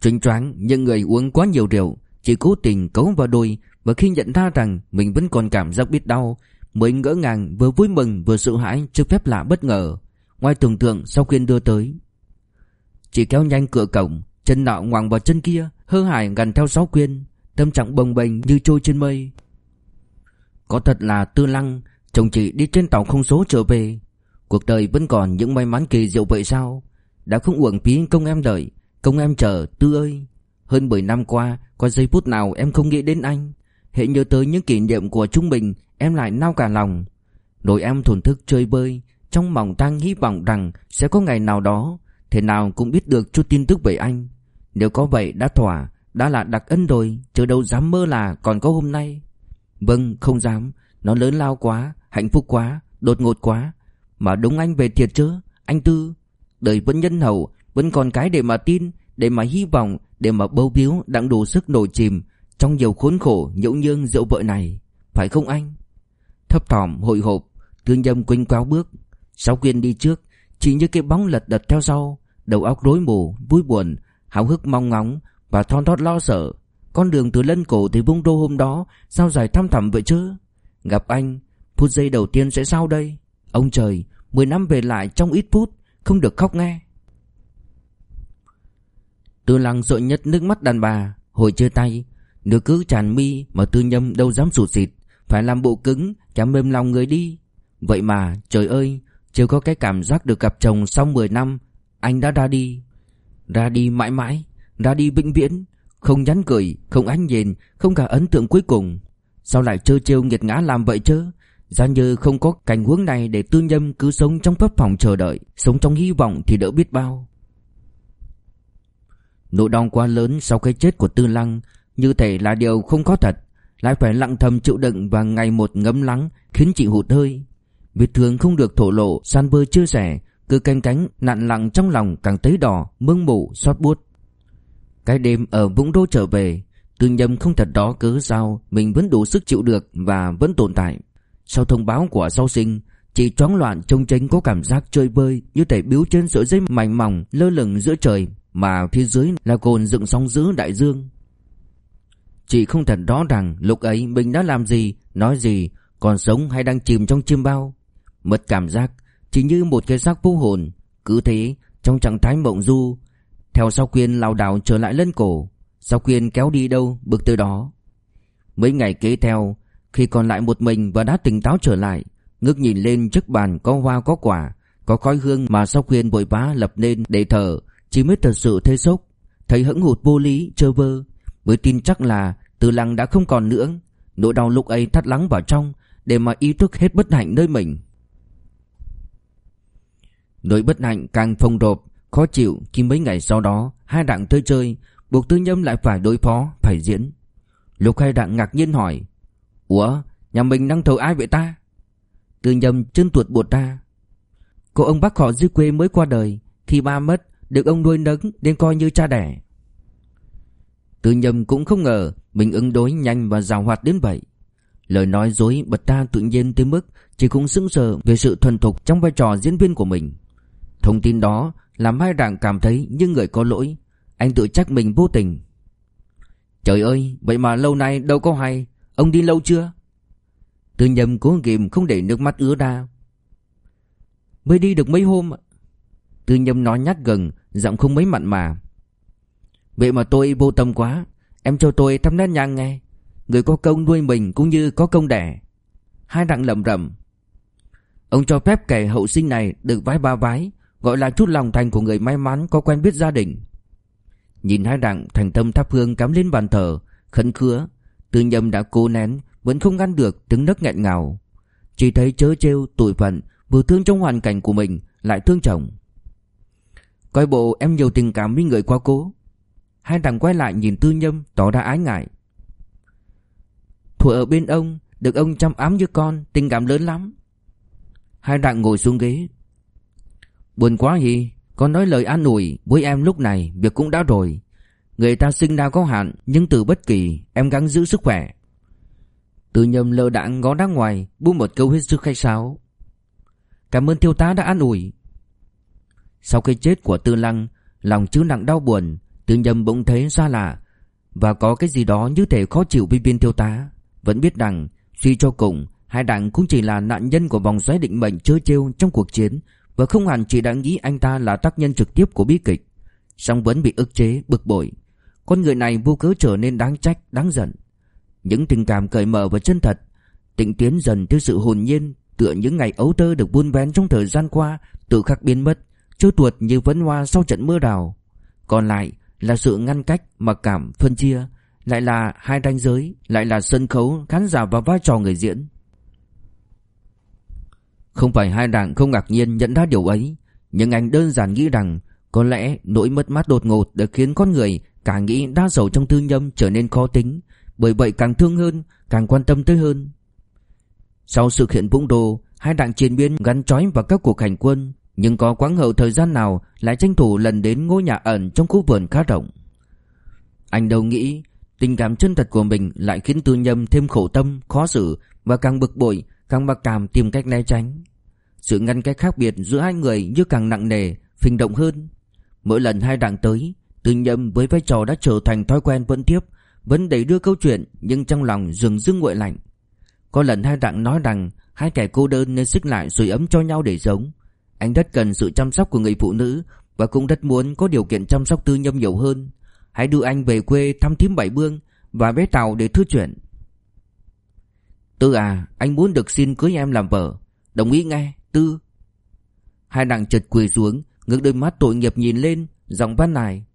Trinh choáng, những người uống quá nhiều rượu Chị cố tình cấu vào đôi Và khi nhận ra rằng mình vẫn còn cảm giác biết đau, Mới ngỡ ngàng, vừa vui mừng, vừa sợ hãi trước phép lạ bất ngờ. Ngoài tưởng tượng sau khuyên đưa tới Chị kéo nhanh cửa cổng, Chân nọ ngoằng vào chân kia, Hơ hải gần theo sáu quyên, Tâm trạng bồng bềnh như trôi trên mây. Có thật là tư lăng, Chồng chị đi trên tàu không số trở về. Cuộc đời vẫn còn những may mắn kỳ diệu vậy sao? Đã không uổng phí công em đợi, Công em chờ, Tư ơi. Hơn 10 năm qua, Có giây phút nào em không nghĩ đến anh? Hệ nhớ tới những kỷ niệm của chúng mình, Em lại nao cả lòng. Rồi em thổn thức chơi bơi, Trong mỏng tang hy vọng rằng Sẽ có ngày nào đó Thế nào cũng biết được chút tin tức về anh. Nếu có vậy, đã thỏa, Đã là đặc ân rồi Chứ đâu dám mơ là còn có hôm nay. Vâng không dám. Nó lớn lao quá, Hạnh phúc quá, Đột ngột quá. Mà đúng anh về thiệt chứ, Anh Tư. Đời vẫn nhân hậu, Vẫn còn cái để mà tin, Để mà hy vọng, Để mà bâu biếu Đang đủ sức nổi chìm Trong nhiều khốn khổ nhẫu nhương rượu vợ này. Phải không anh? Thấp thỏm hồi hộp Tương nhâm quanh quáo bước. Sáu quyên đi trước, Chỉ như cái bóng lật đật theo sau. Đầu óc rối mù, Vui buồn, Háo hức mong ngóng Và thon thót lo sợ. Con đường từ lân cổ tới vung đô hôm đó Sao dài thăm thẳm vậy chứ? Gặp anh, Phút giây đầu tiên sẽ sao đây? Ông trời 10 năm về lại trong ít phút, Không được khóc nghe. Tư lăng rội nhất nước mắt đàn bà, Hồi chơi tay. Nước cứ tràn mi mà tư nhâm đâu dám sụt xịt Phải làm bộ cứng, chả mềm lòng người đi. Vậy mà, trời ơi, Chưa có cái cảm giác được gặp chồng sau 10 năm anh đã ra đi Ra đi mãi mãi, Ra đi vĩnh viễn. Không nhắn cười, Không ánh nhìn, Không cả ấn tượng cuối cùng. Sao lại trơ trêu nghiệt ngã làm vậy chứ? Giá như không có cảnh huống này để tư nhâm cứ sống trong pháp phòng chờ đợi, Sống trong hy vọng thì đỡ biết bao. Nỗi đau quá lớn sau cái chết của tư lăng, Như thể là điều không có thật. Lại phải lặng thầm chịu đựng và ngày một ngấm lắng, Khiến chị hụt hơi. Vết thương không được thổ lộ, San bơ chia sẻ cứ canh cánh nặn lặng trong lòng càng thấy đỏ Mương mủ, xót buốt. Cái đêm ở Vũng Đô trở về Tư nhâm không thật đó cớ sao Mình vẫn đủ sức chịu được Và vẫn tồn tại. Sau thông báo của sau sinh Chị choáng loạn trông tranh có cảm giác chơi bơi Như thể biếu trên sợi dây mảnh mỏng Lơ lửng giữa trời Mà phía dưới là cồn dựng sóng giữ đại dương. Chị không thật rõ ràng Lúc ấy mình đã làm gì Nói gì Còn sống hay đang chìm trong chiêm bao. Mất cảm giác chỉ như một cái xác vô hồn, Cứ thế, trong trạng thái mộng du, Theo sau quyên lao đảo trở lại lân cổ, Sao quyên kéo đi đâu bực từ đó. Mấy ngày kế theo, Khi còn lại một mình và đã tỉnh táo trở lại, Ngước nhìn lên trước bàn có hoa có quả, Có khói hương mà sao quyên vội vã lập nên để thở Chỉ mới thật sự thấy sốc, Thấy hững hụt vô lý trơ vơ, Mới tin chắc là từ lăng đã không còn nữa. Nỗi đau lúc ấy thắt lắng vào trong, Để mà ý thức hết bất hạnh nơi mình. Nỗi bất hạnh càng phồng rộp, Khó chịu khi mấy ngày sau đó, Hai đặng tới chơi, Buộc tư nhâm lại phải đối phó, Phải diễn. Lúc hai đặng ngạc nhiên hỏi, Ủa, nhà mình đang thầu ai vậy ta? Tư nhâm chân tuột bột ra, Cô ông bác họ dưới quê mới qua đời, Khi ba mất, Được ông nuôi nấng Nên coi như cha đẻ. Tư nhâm cũng không ngờ Mình ứng đối nhanh và rào hoạt đến vậy. Lời nói dối bật ra tự nhiên tới mức Chỉ cũng sững sờ về sự thuần thục Trong vai trò diễn viên của mình. Thông tin đó làm hai đảng cảm thấy như người có lỗi. Anh tự trách mình vô tình. Trời ơi, Vậy mà lâu nay đâu có hay. Ông đi lâu chưa? Tư nhầm cố kìm không để nước mắt ứa ra. Mới đi được mấy hôm Tư nhầm nói nhát gần, Giọng không mấy mặn mà. Vậy mà tôi vô tâm quá. Em cho tôi thăm nét nhang nghe. Người có công nuôi mình cũng như có công đẻ. Hai đặng lầm rầm Ông cho phép kẻ hậu sinh này được vái ba vái. Gọi là chút lòng thành của người may mắn có quen biết gia đình. Nhìn hai đặng thành tâm thắp hương cắm lên bàn thờ, khấn khứa, Tư Nhâm đã cố nén, Vẫn không ngăn được tiếng nấc nghẹn ngào. Chỉ thấy chớ trêu, tủi phận, Vừa thương trong hoàn cảnh của mình, Lại thương chồng. Coi bộ em nhiều tình cảm với người quá cố. Hai đằng quay lại nhìn tư nhâm, Tỏ ra ái ngại. Thuở ở bên ông, Được ông chăm ám như con, Tình cảm lớn lắm. Hai đặng ngồi xuống ghế Buồn quá gì? Con nói lời an ủi với em lúc này Việc cũng đã rồi. Người ta sinh ra có hạn, Nhưng từ bất kỳ, em gắng giữ sức khỏe. Từ nhầm lơ đãng ngó ra ngoài Buông một câu hết sức khách sáo. Cảm ơn thiếu tá đã an ủi. Sau cái chết của tư lăng, Lòng chứa nặng đau buồn Từ nhầm bỗng thấy xa lạ. Và có cái gì đó như thể khó chịu với viên thiếu tá. Vẫn biết rằng, Suy cho cùng, Hai đảng cũng chỉ là nạn nhân của vòng xoáy định mệnh chơi trêu trong cuộc chiến và không hẳn chỉ đã nghĩ anh ta là tác nhân trực tiếp của bi kịch song vẫn bị ức chế, bực bội. Con người này vô cớ trở nên đáng trách, đáng giận. Những tình cảm cởi mở và chân thật Tịnh tiến dần theo sự hồn nhiên Tựa những ngày ấu tơ được buôn vén trong thời gian qua Tự khắc biến mất Trôi tuột như vấn hoa sau trận mưa đào. Còn lại là sự ngăn cách, mặc cảm, phân chia Lại là hai ranh giới Lại là sân khấu, khán giả và vai trò người diễn không phải hai đảng không ngạc nhiên nhận ra điều ấy Nhưng anh đơn giản nghĩ rằng Có lẽ nỗi mất mát đột ngột đã khiến con người Càng nghĩ đa sầu trong tư nhâm trở nên khó tính Bởi vậy càng thương hơn Càng quan tâm tới hơn. Sau sự kiện Vũng Đô Hai đảng chiến biến gắn trói vào các cuộc hành quân Nhưng có quãng hậu thời gian nào Lại tranh thủ lần đến ngôi nhà ẩn Trong khu vườn khá rộng. Anh đâu nghĩ Tình cảm chân thật của mình lại khiến tư nhâm thêm khổ tâm, khó xử Và càng bực bội Càng mặc cảm tìm cách né tránh. Sự ngăn cách khác biệt giữa hai người như càng nặng nề, Phình động hơn. Mỗi lần hai đảng tới, Tư nhâm với vai trò đã trở thành thói quen vẫn tiếp, Vẫn đẩy đưa câu chuyện, Nhưng trong lòng dường dưng nguội lạnh. Có lần hai đảng nói rằng Hai kẻ cô đơn nên xích lại rồi ấm cho nhau để sống. Anh rất cần sự chăm sóc của người phụ nữ Và cũng rất muốn có điều kiện chăm sóc tư nhâm nhiều hơn. Hãy đưa anh về quê thăm thím Bảy Bương Và bé Tàu để thư chuyện. Tư à anh muốn được xin cưới em làm vợ. Đồng ý nghe, Tư. Hai nàng chợt quỳ xuống, Ngước đôi mắt tội nghiệp nhìn lên, Giọng van nài.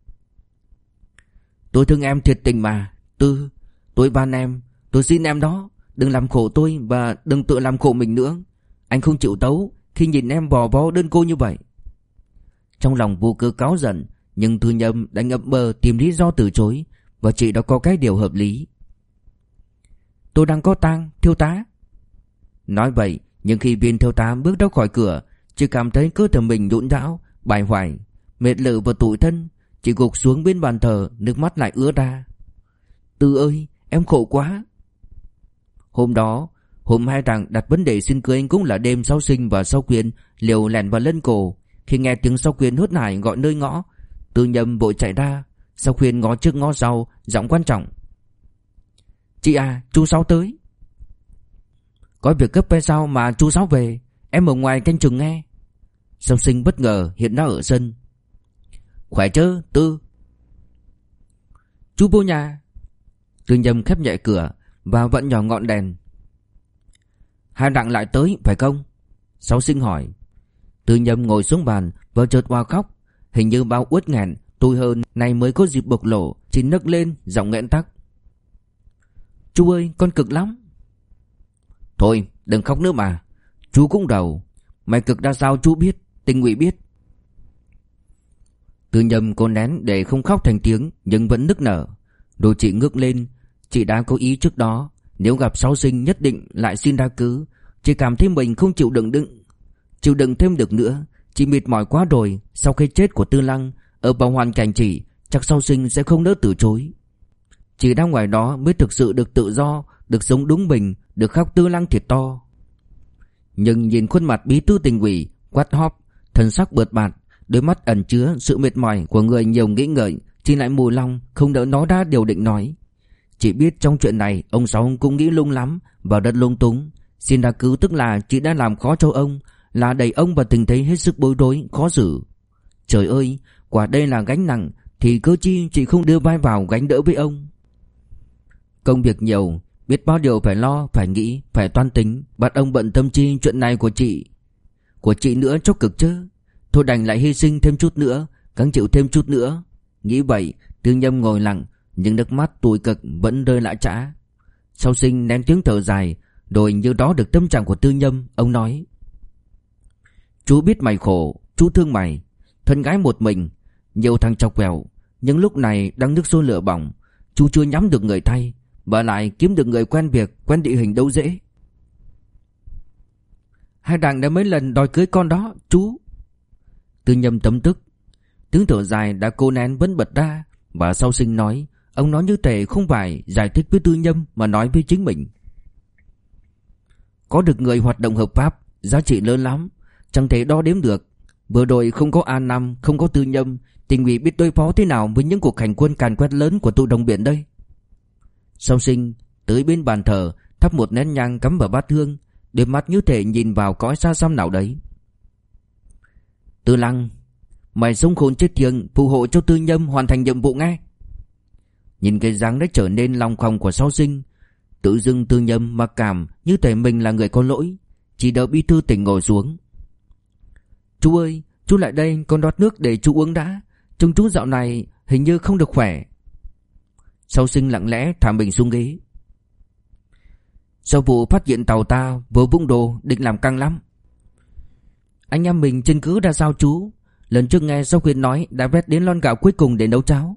Tôi thương em thiệt tình mà, Tư. Tôi van em, Tôi xin em đó. Đừng làm khổ tôi Và đừng tự làm khổ mình nữa. Anh không chịu tấu Khi nhìn em vò vó đơn cô như vậy. Trong lòng vô cơ cáo giận, Nhưng thư nhâm đánh ấp bờ tìm lý do từ chối Và chị đã có cái điều hợp lý. Tôi đang có tang, thiếu tá. Nói vậy, nhưng khi viên thiếu tá bước ra khỏi cửa, chỉ cảm thấy cơ thể mình nhũn nhão, bài hoài, mệt lử và tủi thân, chỉ gục xuống bên bàn thờ, nước mắt lại ứa ra. Tư ơi, em khổ quá. Hôm đó, hôm hai thằng đặt vấn đề xin cưới anh cũng là đêm sau sinh và sau quyến liều lẻn vào lân cổ. Khi nghe tiếng sau quyến hốt nải gọi nơi ngõ, tư nhầm vội chạy ra, sau khuyên ngó trước ngó sau, giọng quan trọng. Chị à chú Sáu tới. Có việc gấp hay sao mà chú Sáu về? Em ở ngoài canh chừng nghe. Song sinh bất ngờ, hiện đã ở sân. Khỏe chứ, Tư? Chú vô nhà. Tư nhâm khép nhẹ cửa Và vẫn nhỏ ngọn đèn. Hai đặng lại tới, phải không? Sáu sinh hỏi. Tư nhâm ngồi xuống bàn Và chợt hoa khóc. Hình như bao uất nghẹn, Tôi hơn này mới có dịp bộc lộ, Chỉ nấc lên, giọng nghẹn tắc. Chú ơi, con cực lắm. Thôi, đừng khóc nữa mà. Chú cũng đầu. Mày cực ra sao chú biết, Tình ngụy biết. Tư nhầm cô nén để không khóc thành tiếng, Nhưng vẫn nức nở. Đồ chị ngước lên, Chị đã có ý trước đó. Nếu gặp sau sinh nhất định lại xin đa cứ. Chị cảm thấy mình không chịu đựng đựng, Chịu đựng thêm được nữa. Chị mệt mỏi quá rồi, Sau khi chết của Tư Lăng, Ở vào hoàn cảnh chị, Chắc sau sinh sẽ không nỡ từ chối chỉ đang ngoài đó mới thực sự được tự do, Được sống đúng mình, Được khóc Tư Lăng thiệt to. Nhưng nhìn khuôn mặt bí thư tình ủy Quát hóp, Thần sắc bợt bạt, Đôi mắt ẩn chứa sự mệt mỏi của người nhiều nghĩ ngợi, chỉ lại mù lòng, Không đỡ nói ra điều định nói. Chỉ biết trong chuyện này, Ông Sáu cũng nghĩ lung lắm Và rất lung túng. Xin đa cứu tức là chị đã làm khó cho ông, Là đẩy ông vào tình thế hết sức bối rối, Khó xử. Trời ơi, Quả đây là gánh nặng, Thì cơ chi chị không đưa vai vào gánh đỡ với ông? Công việc nhiều Biết bao điều phải lo, phải nghĩ, phải toan tính. Bắt ông bận tâm chi chuyện này của chị? Của chị nữa cho cực chứ. Thôi đành lại hy sinh thêm chút nữa Cắn chịu thêm chút nữa. Nghĩ vậy Tư nhâm ngồi lặng Nhưng nước mắt tủi cực vẫn rơi lã trả Sau sinh nén tiếng thở dài Rồi như đó được tâm trạng của tư nhâm Ông nói. Chú biết mày khổ Chú thương mày. Thân gái một mình Nhiều thằng chọc quẹo Nhưng lúc này đang nước sôi lửa bỏng Chú chưa nhắm được người thay. Và lại kiếm được người quen việc, Quen địa hình đâu dễ. Hai đảng đã mấy lần đòi cưới con đó, Chú. Tư nhâm tấm tức. Tiếng thở dài đã cô nén vẫn bật ra. Và sau sinh nói, Ông nói như thể không phải giải thích với tư nhâm Mà nói với chính mình. Có được người hoạt động hợp pháp, Giá trị lớn lắm, Chẳng thể đo đếm được. Vừa rồi không có a năm, Không có tư nhâm, Tình ủy biết đối phó thế nào Với những cuộc hành quân càn quét lớn của tụ đồng biển đây? Sau sinh, Tới bên bàn thờ, Thắp một nén nhang cắm vào bát hương Đôi mắt như thể nhìn vào cõi xa xăm nào đấy. Tư Lăng, Mày sống khôn chết thiêng, Phù hộ cho tư nhâm hoàn thành nhiệm vụ nghe Nhìn cái dáng đã trở nên lòng khòng của sau sinh, Tự dưng tư nhâm mặc cảm Như thể mình là người có lỗi, Chỉ đợi bí thư tỉnh ngồi xuống. Chú ơi, Chú lại đây, con đót nước để chú uống đã, Trông chú dạo này hình như không được khỏe. Sau sinh lặng lẽ thả mình xuống ghế. Sau vụ phát hiện tàu ta vừa vung đồ định làm căng lắm. Anh em mình chân cứ ra sao chú. Lần trước nghe sau khuyên nói Đã vét đến lon gạo cuối cùng để nấu cháo.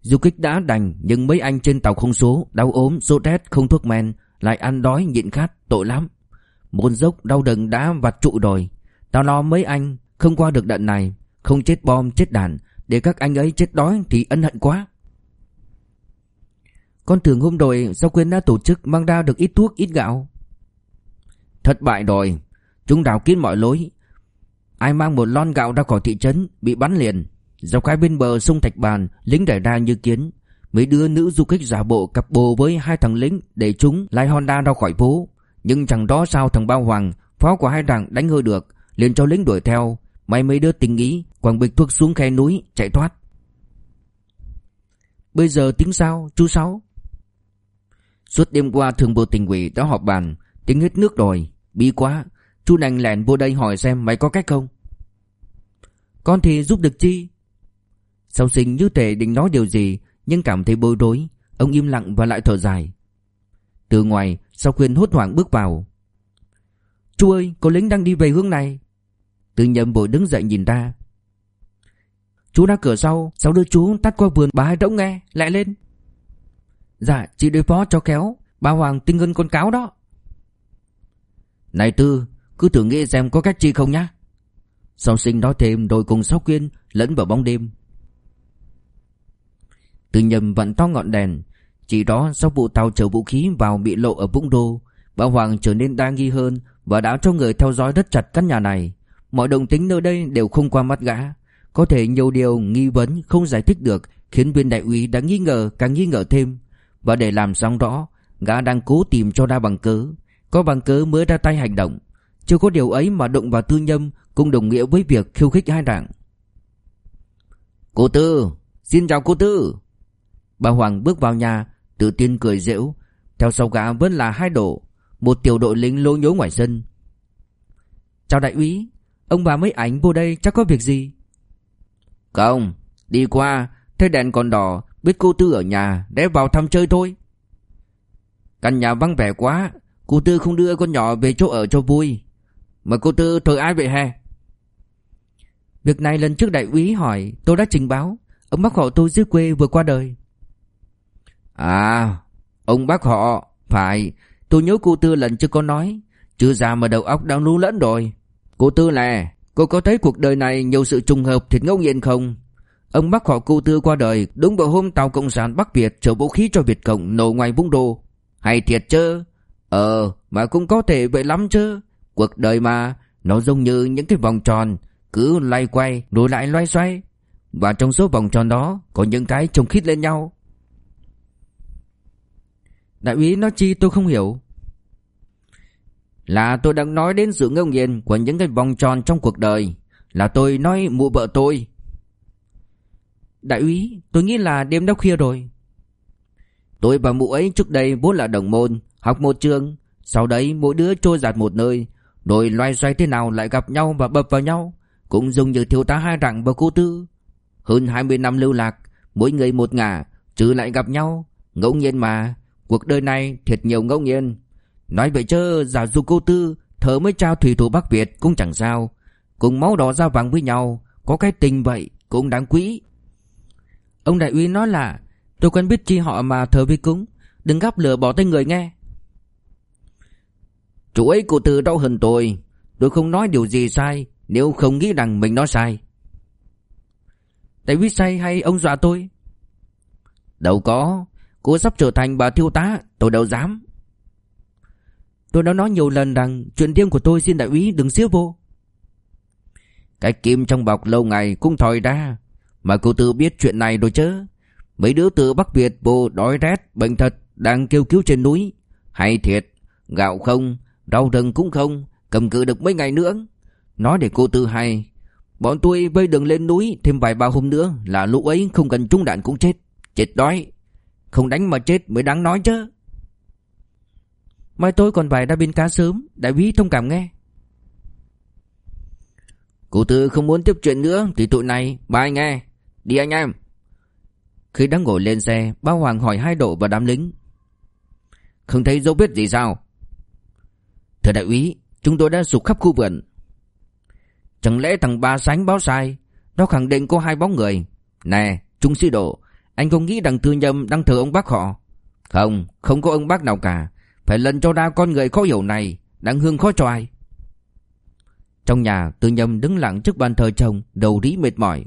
Du kích đã đành Nhưng mấy anh trên tàu không số Đau ốm, sốt rét, không thuốc men Lại ăn đói, nhịn khát, tội lắm. Môn dốc đau đừng đã vặt trụ rồi. Tao lo mấy anh không qua được đợt này Không chết bom, chết đạn. Để các anh ấy chết đói thì ân hận quá. Con tưởng hôm rồi Sao quên đã tổ chức mang ra được ít thuốc, ít gạo? Thất bại rồi Chúng đào kín mọi lối. Ai mang một lon gạo ra khỏi thị trấn Bị bắn liền. Dọc hai bên bờ sông Thạch Bàn Lính đẩy ra như kiến. Mấy đứa nữ du kích giả bộ cặp bồ với hai thằng lính Để chúng lái Honda ra khỏi phố. Nhưng chẳng đó sao thằng Bao Hoàng pháo của hai đảng đánh hơi được liền cho lính đuổi theo. May mấy đứa tình ý Quảng bịch thuốc xuống khe núi chạy thoát. Bây giờ tính sao chú Sáu? Suốt đêm qua thường bộ tỉnh ủy đã họp bàn Tính hết nước rồi Bí quá, Chú đành lẻn vô đây hỏi xem mày có cách không? Con thì giúp được chi? Sau sinh như thể định nói điều gì, Nhưng cảm thấy bối rối, Ông im lặng và lại thở dài. Từ ngoài Sau khuyên hốt hoảng bước vào. Chú ơi, có lính đang đi về hướng này. Từ Nhâm vội đứng dậy nhìn ta. Chú ra cửa sau Sau đưa chú tắt qua vườn, bà hai đỗng nghe Lại lên. Dạ chị đối phó cho kéo Bà Hoàng tinh ngân con cáo đó. Này Tư, cứ thử nghĩ xem có cách chi không nhá. Sau sinh nói thêm rồi cùng Sáu Quyên lẫn vào bóng đêm. Từ nhầm vặn to ngọn đèn, Chỉ đó sau vụ tàu chở vũ khí vào bị lộ ở Vũng Đô, Bà Hoàng trở nên đa nghi hơn Và đã cho người theo dõi rất chặt căn nhà này. Mọi động tính nơi đây đều không qua mắt gã. Có thể nhiều điều nghi vấn không giải thích được Khiến viên đại úy đã nghi ngờ càng nghi ngờ thêm. Và để làm sáng rõ Gã đang cố tìm cho ra bằng cớ. Có bằng cớ mới ra tay hành động. Chưa có điều ấy mà động vào tư nhâm Cũng đồng nghĩa với việc khiêu khích hai đảng. Cô Tư Xin chào cô Tư. Bà Hoàng bước vào nhà Tự tin cười rễu. Theo sau gã vẫn là hai độ Một tiểu đội lính lố nhố ngoài sân. Chào đại úy Ông bà mấy ảnh vô đây chắc có việc gì? Không Đi qua Thấy đèn còn đỏ Biết cô Tư ở nhà Để vào thăm chơi thôi. Căn nhà vắng vẻ quá, Cô Tư không đưa con nhỏ về chỗ ở cho vui. Mà cô Tư thờ ai vậy hè? Việc này lần trước đại úy hỏi, tôi đã trình báo. Ông bác họ tôi dưới quê vừa qua đời. À Ông bác họ, Phải. Tôi nhớ cô Tư lần trước có nói Chưa già mà đầu óc đang lú lẫn rồi. Cô Tư nè, Cô có thấy cuộc đời này nhiều sự trùng hợp thiệt ngẫu nhiên không? Ông bác họ cụ Tư qua đời, Đúng vào hôm tàu Cộng sản Bắc Việt Chở vũ khí cho Việt Cộng nổ ngoài vũng đô. Hay thiệt chứ Ờ mà cũng có thể vậy lắm chứ Cuộc đời mà, Nó giống như những cái vòng tròn, Cứ lay quay rồi lại loay xoay. Và trong số vòng tròn đó, Có những cái trông khít lên nhau. Đại úy nói chi tôi không hiểu. Là tôi đang nói đến sự ngẫu nhiên Của những cái vòng tròn trong cuộc đời. Là tôi nói mụ vợ tôi. Đại úy, tôi nghĩ là đêm đã khuya rồi. Tôi và mụ ấy trước đây vốn là đồng môn, Học một trường. Sau đấy mỗi đứa trôi giạt một nơi, Rồi loay xoay thế nào lại gặp nhau và bập vào nhau. Cũng dùng như thiếu tá hai rặng và cô tư. Hơn 20 năm lưu lạc, Mỗi người một ngả, Chứ lại gặp nhau. Ngẫu nhiên mà, Cuộc đời này thiệt nhiều ngẫu nhiên. Nói vậy chứ giả dụ cô tư Thở mới trao thủy thủ Bắc Việt cũng chẳng sao. Cùng máu đỏ da vàng với nhau, Có cái tình vậy cũng đáng quý. Ông đại úy nói là Tôi quen biết chi họ mà thờ vi cúng. Đừng gắp lửa bỏ tay người nghe. Chủ ấy của từ đâu hơn tôi. Tôi không nói điều gì sai Nếu không nghĩ rằng mình nói sai. Đại úy say hay ông dọa tôi? Đâu có. Cô sắp trở thành bà thiêu tá Tôi đâu dám. Tôi đã nói nhiều lần rằng Chuyện riêng của tôi xin đại úy đừng xía vô. Cái kim trong bọc lâu ngày cũng thòi ra mà cô tự biết chuyện này rồi chứ? Mấy đứa từ Bắc Việt vô đói rét, Bệnh thật, đang kêu cứu trên núi. Hay thiệt, Gạo không, Rau rừng cũng không, Cầm cự được mấy ngày nữa. Nói để cô tư hay, Bọn tôi vây đường lên núi Thêm vài ba hôm nữa Là lũ ấy không cần trúng đạn cũng chết. Chết đói. Không đánh mà chết mới đáng nói chứ. Mai tôi còn phải ra bên cá sớm, Đại úy thông cảm nghe. Cô tư không muốn tiếp chuyện nữa, Thì tụi này bye nghe. Đi anh em. Khi đang ngồi lên xe Bao Hoàng hỏi hai độ và đám lính. Không thấy dấu vết gì sao? Thưa đại úy, Chúng tôi đã sụp khắp khu vườn. Chẳng lẽ thằng ba sánh báo sai? Nó khẳng định có hai bóng người. Nè Trung sĩ độ Anh không nghĩ đằng tư nhâm đang thờ ông bác họ? Không Không có ông bác nào cả. Phải lần cho ra con người khó hiểu này Đang hương khó cho ai. Trong nhà, tư nhâm đứng lặng trước bàn thờ chồng, Đầu rí mệt mỏi.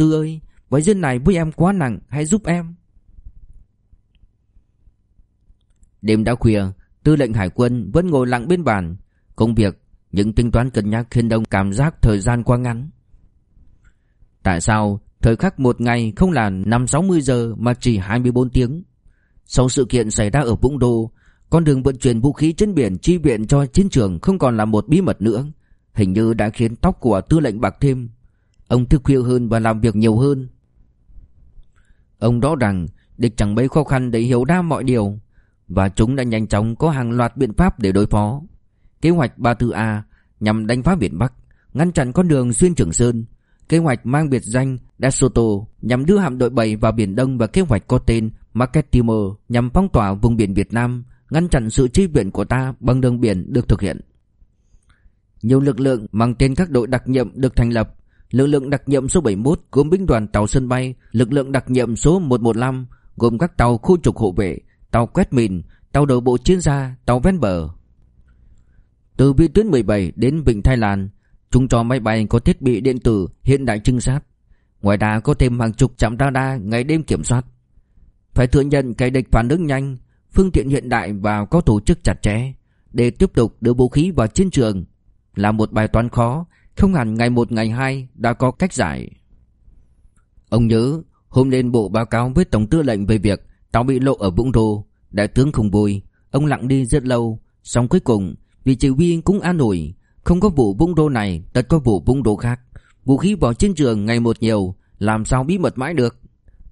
Tư ơi Vậy dân này với em quá nặng, Hãy giúp em. Đêm đã khuya, Tư lệnh hải quân vẫn ngồi lặng bên bàn. Công việc, Những tính toán cân nhắc khiến ông cảm giác thời gian quá ngắn. Tại sao Thời khắc một ngày không là 5-60 giờ Mà chỉ 24 tiếng? Sau sự kiện xảy ra ở Vũng Đô, Con đường vận chuyển vũ khí trên biển Chi viện cho chiến trường không còn là một bí mật nữa. Hình như đã khiến tóc của tư lệnh bạc thêm. Ông thức khuya hơn và làm việc nhiều hơn Ông rõ rằng địch chẳng mấy khó khăn để hiểu ra mọi điều và chúng đã nhanh chóng có hàng loạt biện pháp để đối phó. Kế hoạch 34A nhằm đánh phá Biển Bắc, ngăn chặn con đường xuyên Trường Sơn. Kế hoạch mang biệt danh Desoto nhằm đưa hạm đội 7 vào Biển Đông và kế hoạch có tên Marketimer nhằm phong tỏa vùng biển Việt Nam, ngăn chặn sự chi viện của ta bằng đường biển được thực hiện. Nhiều lực lượng mang tên các đội đặc nhiệm được thành lập lực lượng đặc nhiệm số 71 gồm binh đoàn tàu sân bay, lực lượng đặc nhiệm số 115 gồm các tàu khu trục hộ vệ, tàu quét mìn, tàu đổ bộ chiến gia, tàu ven bờ. Từ vị tuyến 17 đến Vịnh Thái Lan, chúng cho máy bay có thiết bị điện tử hiện đại trinh sát. Ngoài ra có thêm hàng chục trạm radar ngày đêm kiểm soát. Phải thừa nhận cái địch phản ứng nhanh, phương tiện hiện đại và có tổ chức chặt chẽ để tiếp tục đưa vũ khí vào chiến trường là một bài toán khó không hẳn ngày một, ngày hai đã có cách giải. Ông nhớ, Hôm lên bộ báo cáo với Tổng tư lệnh về việc Tàu bị lộ ở Vũng Đô Đại tướng không vui. Ông lặng đi rất lâu Xong cuối cùng Vì chỉ huy cũng an ủi, Không có vụ Vũng Đô này, Tất có vụ Vũng Đô khác. Vũ khí vào chiến trường ngày một nhiều, Làm sao bí mật mãi được?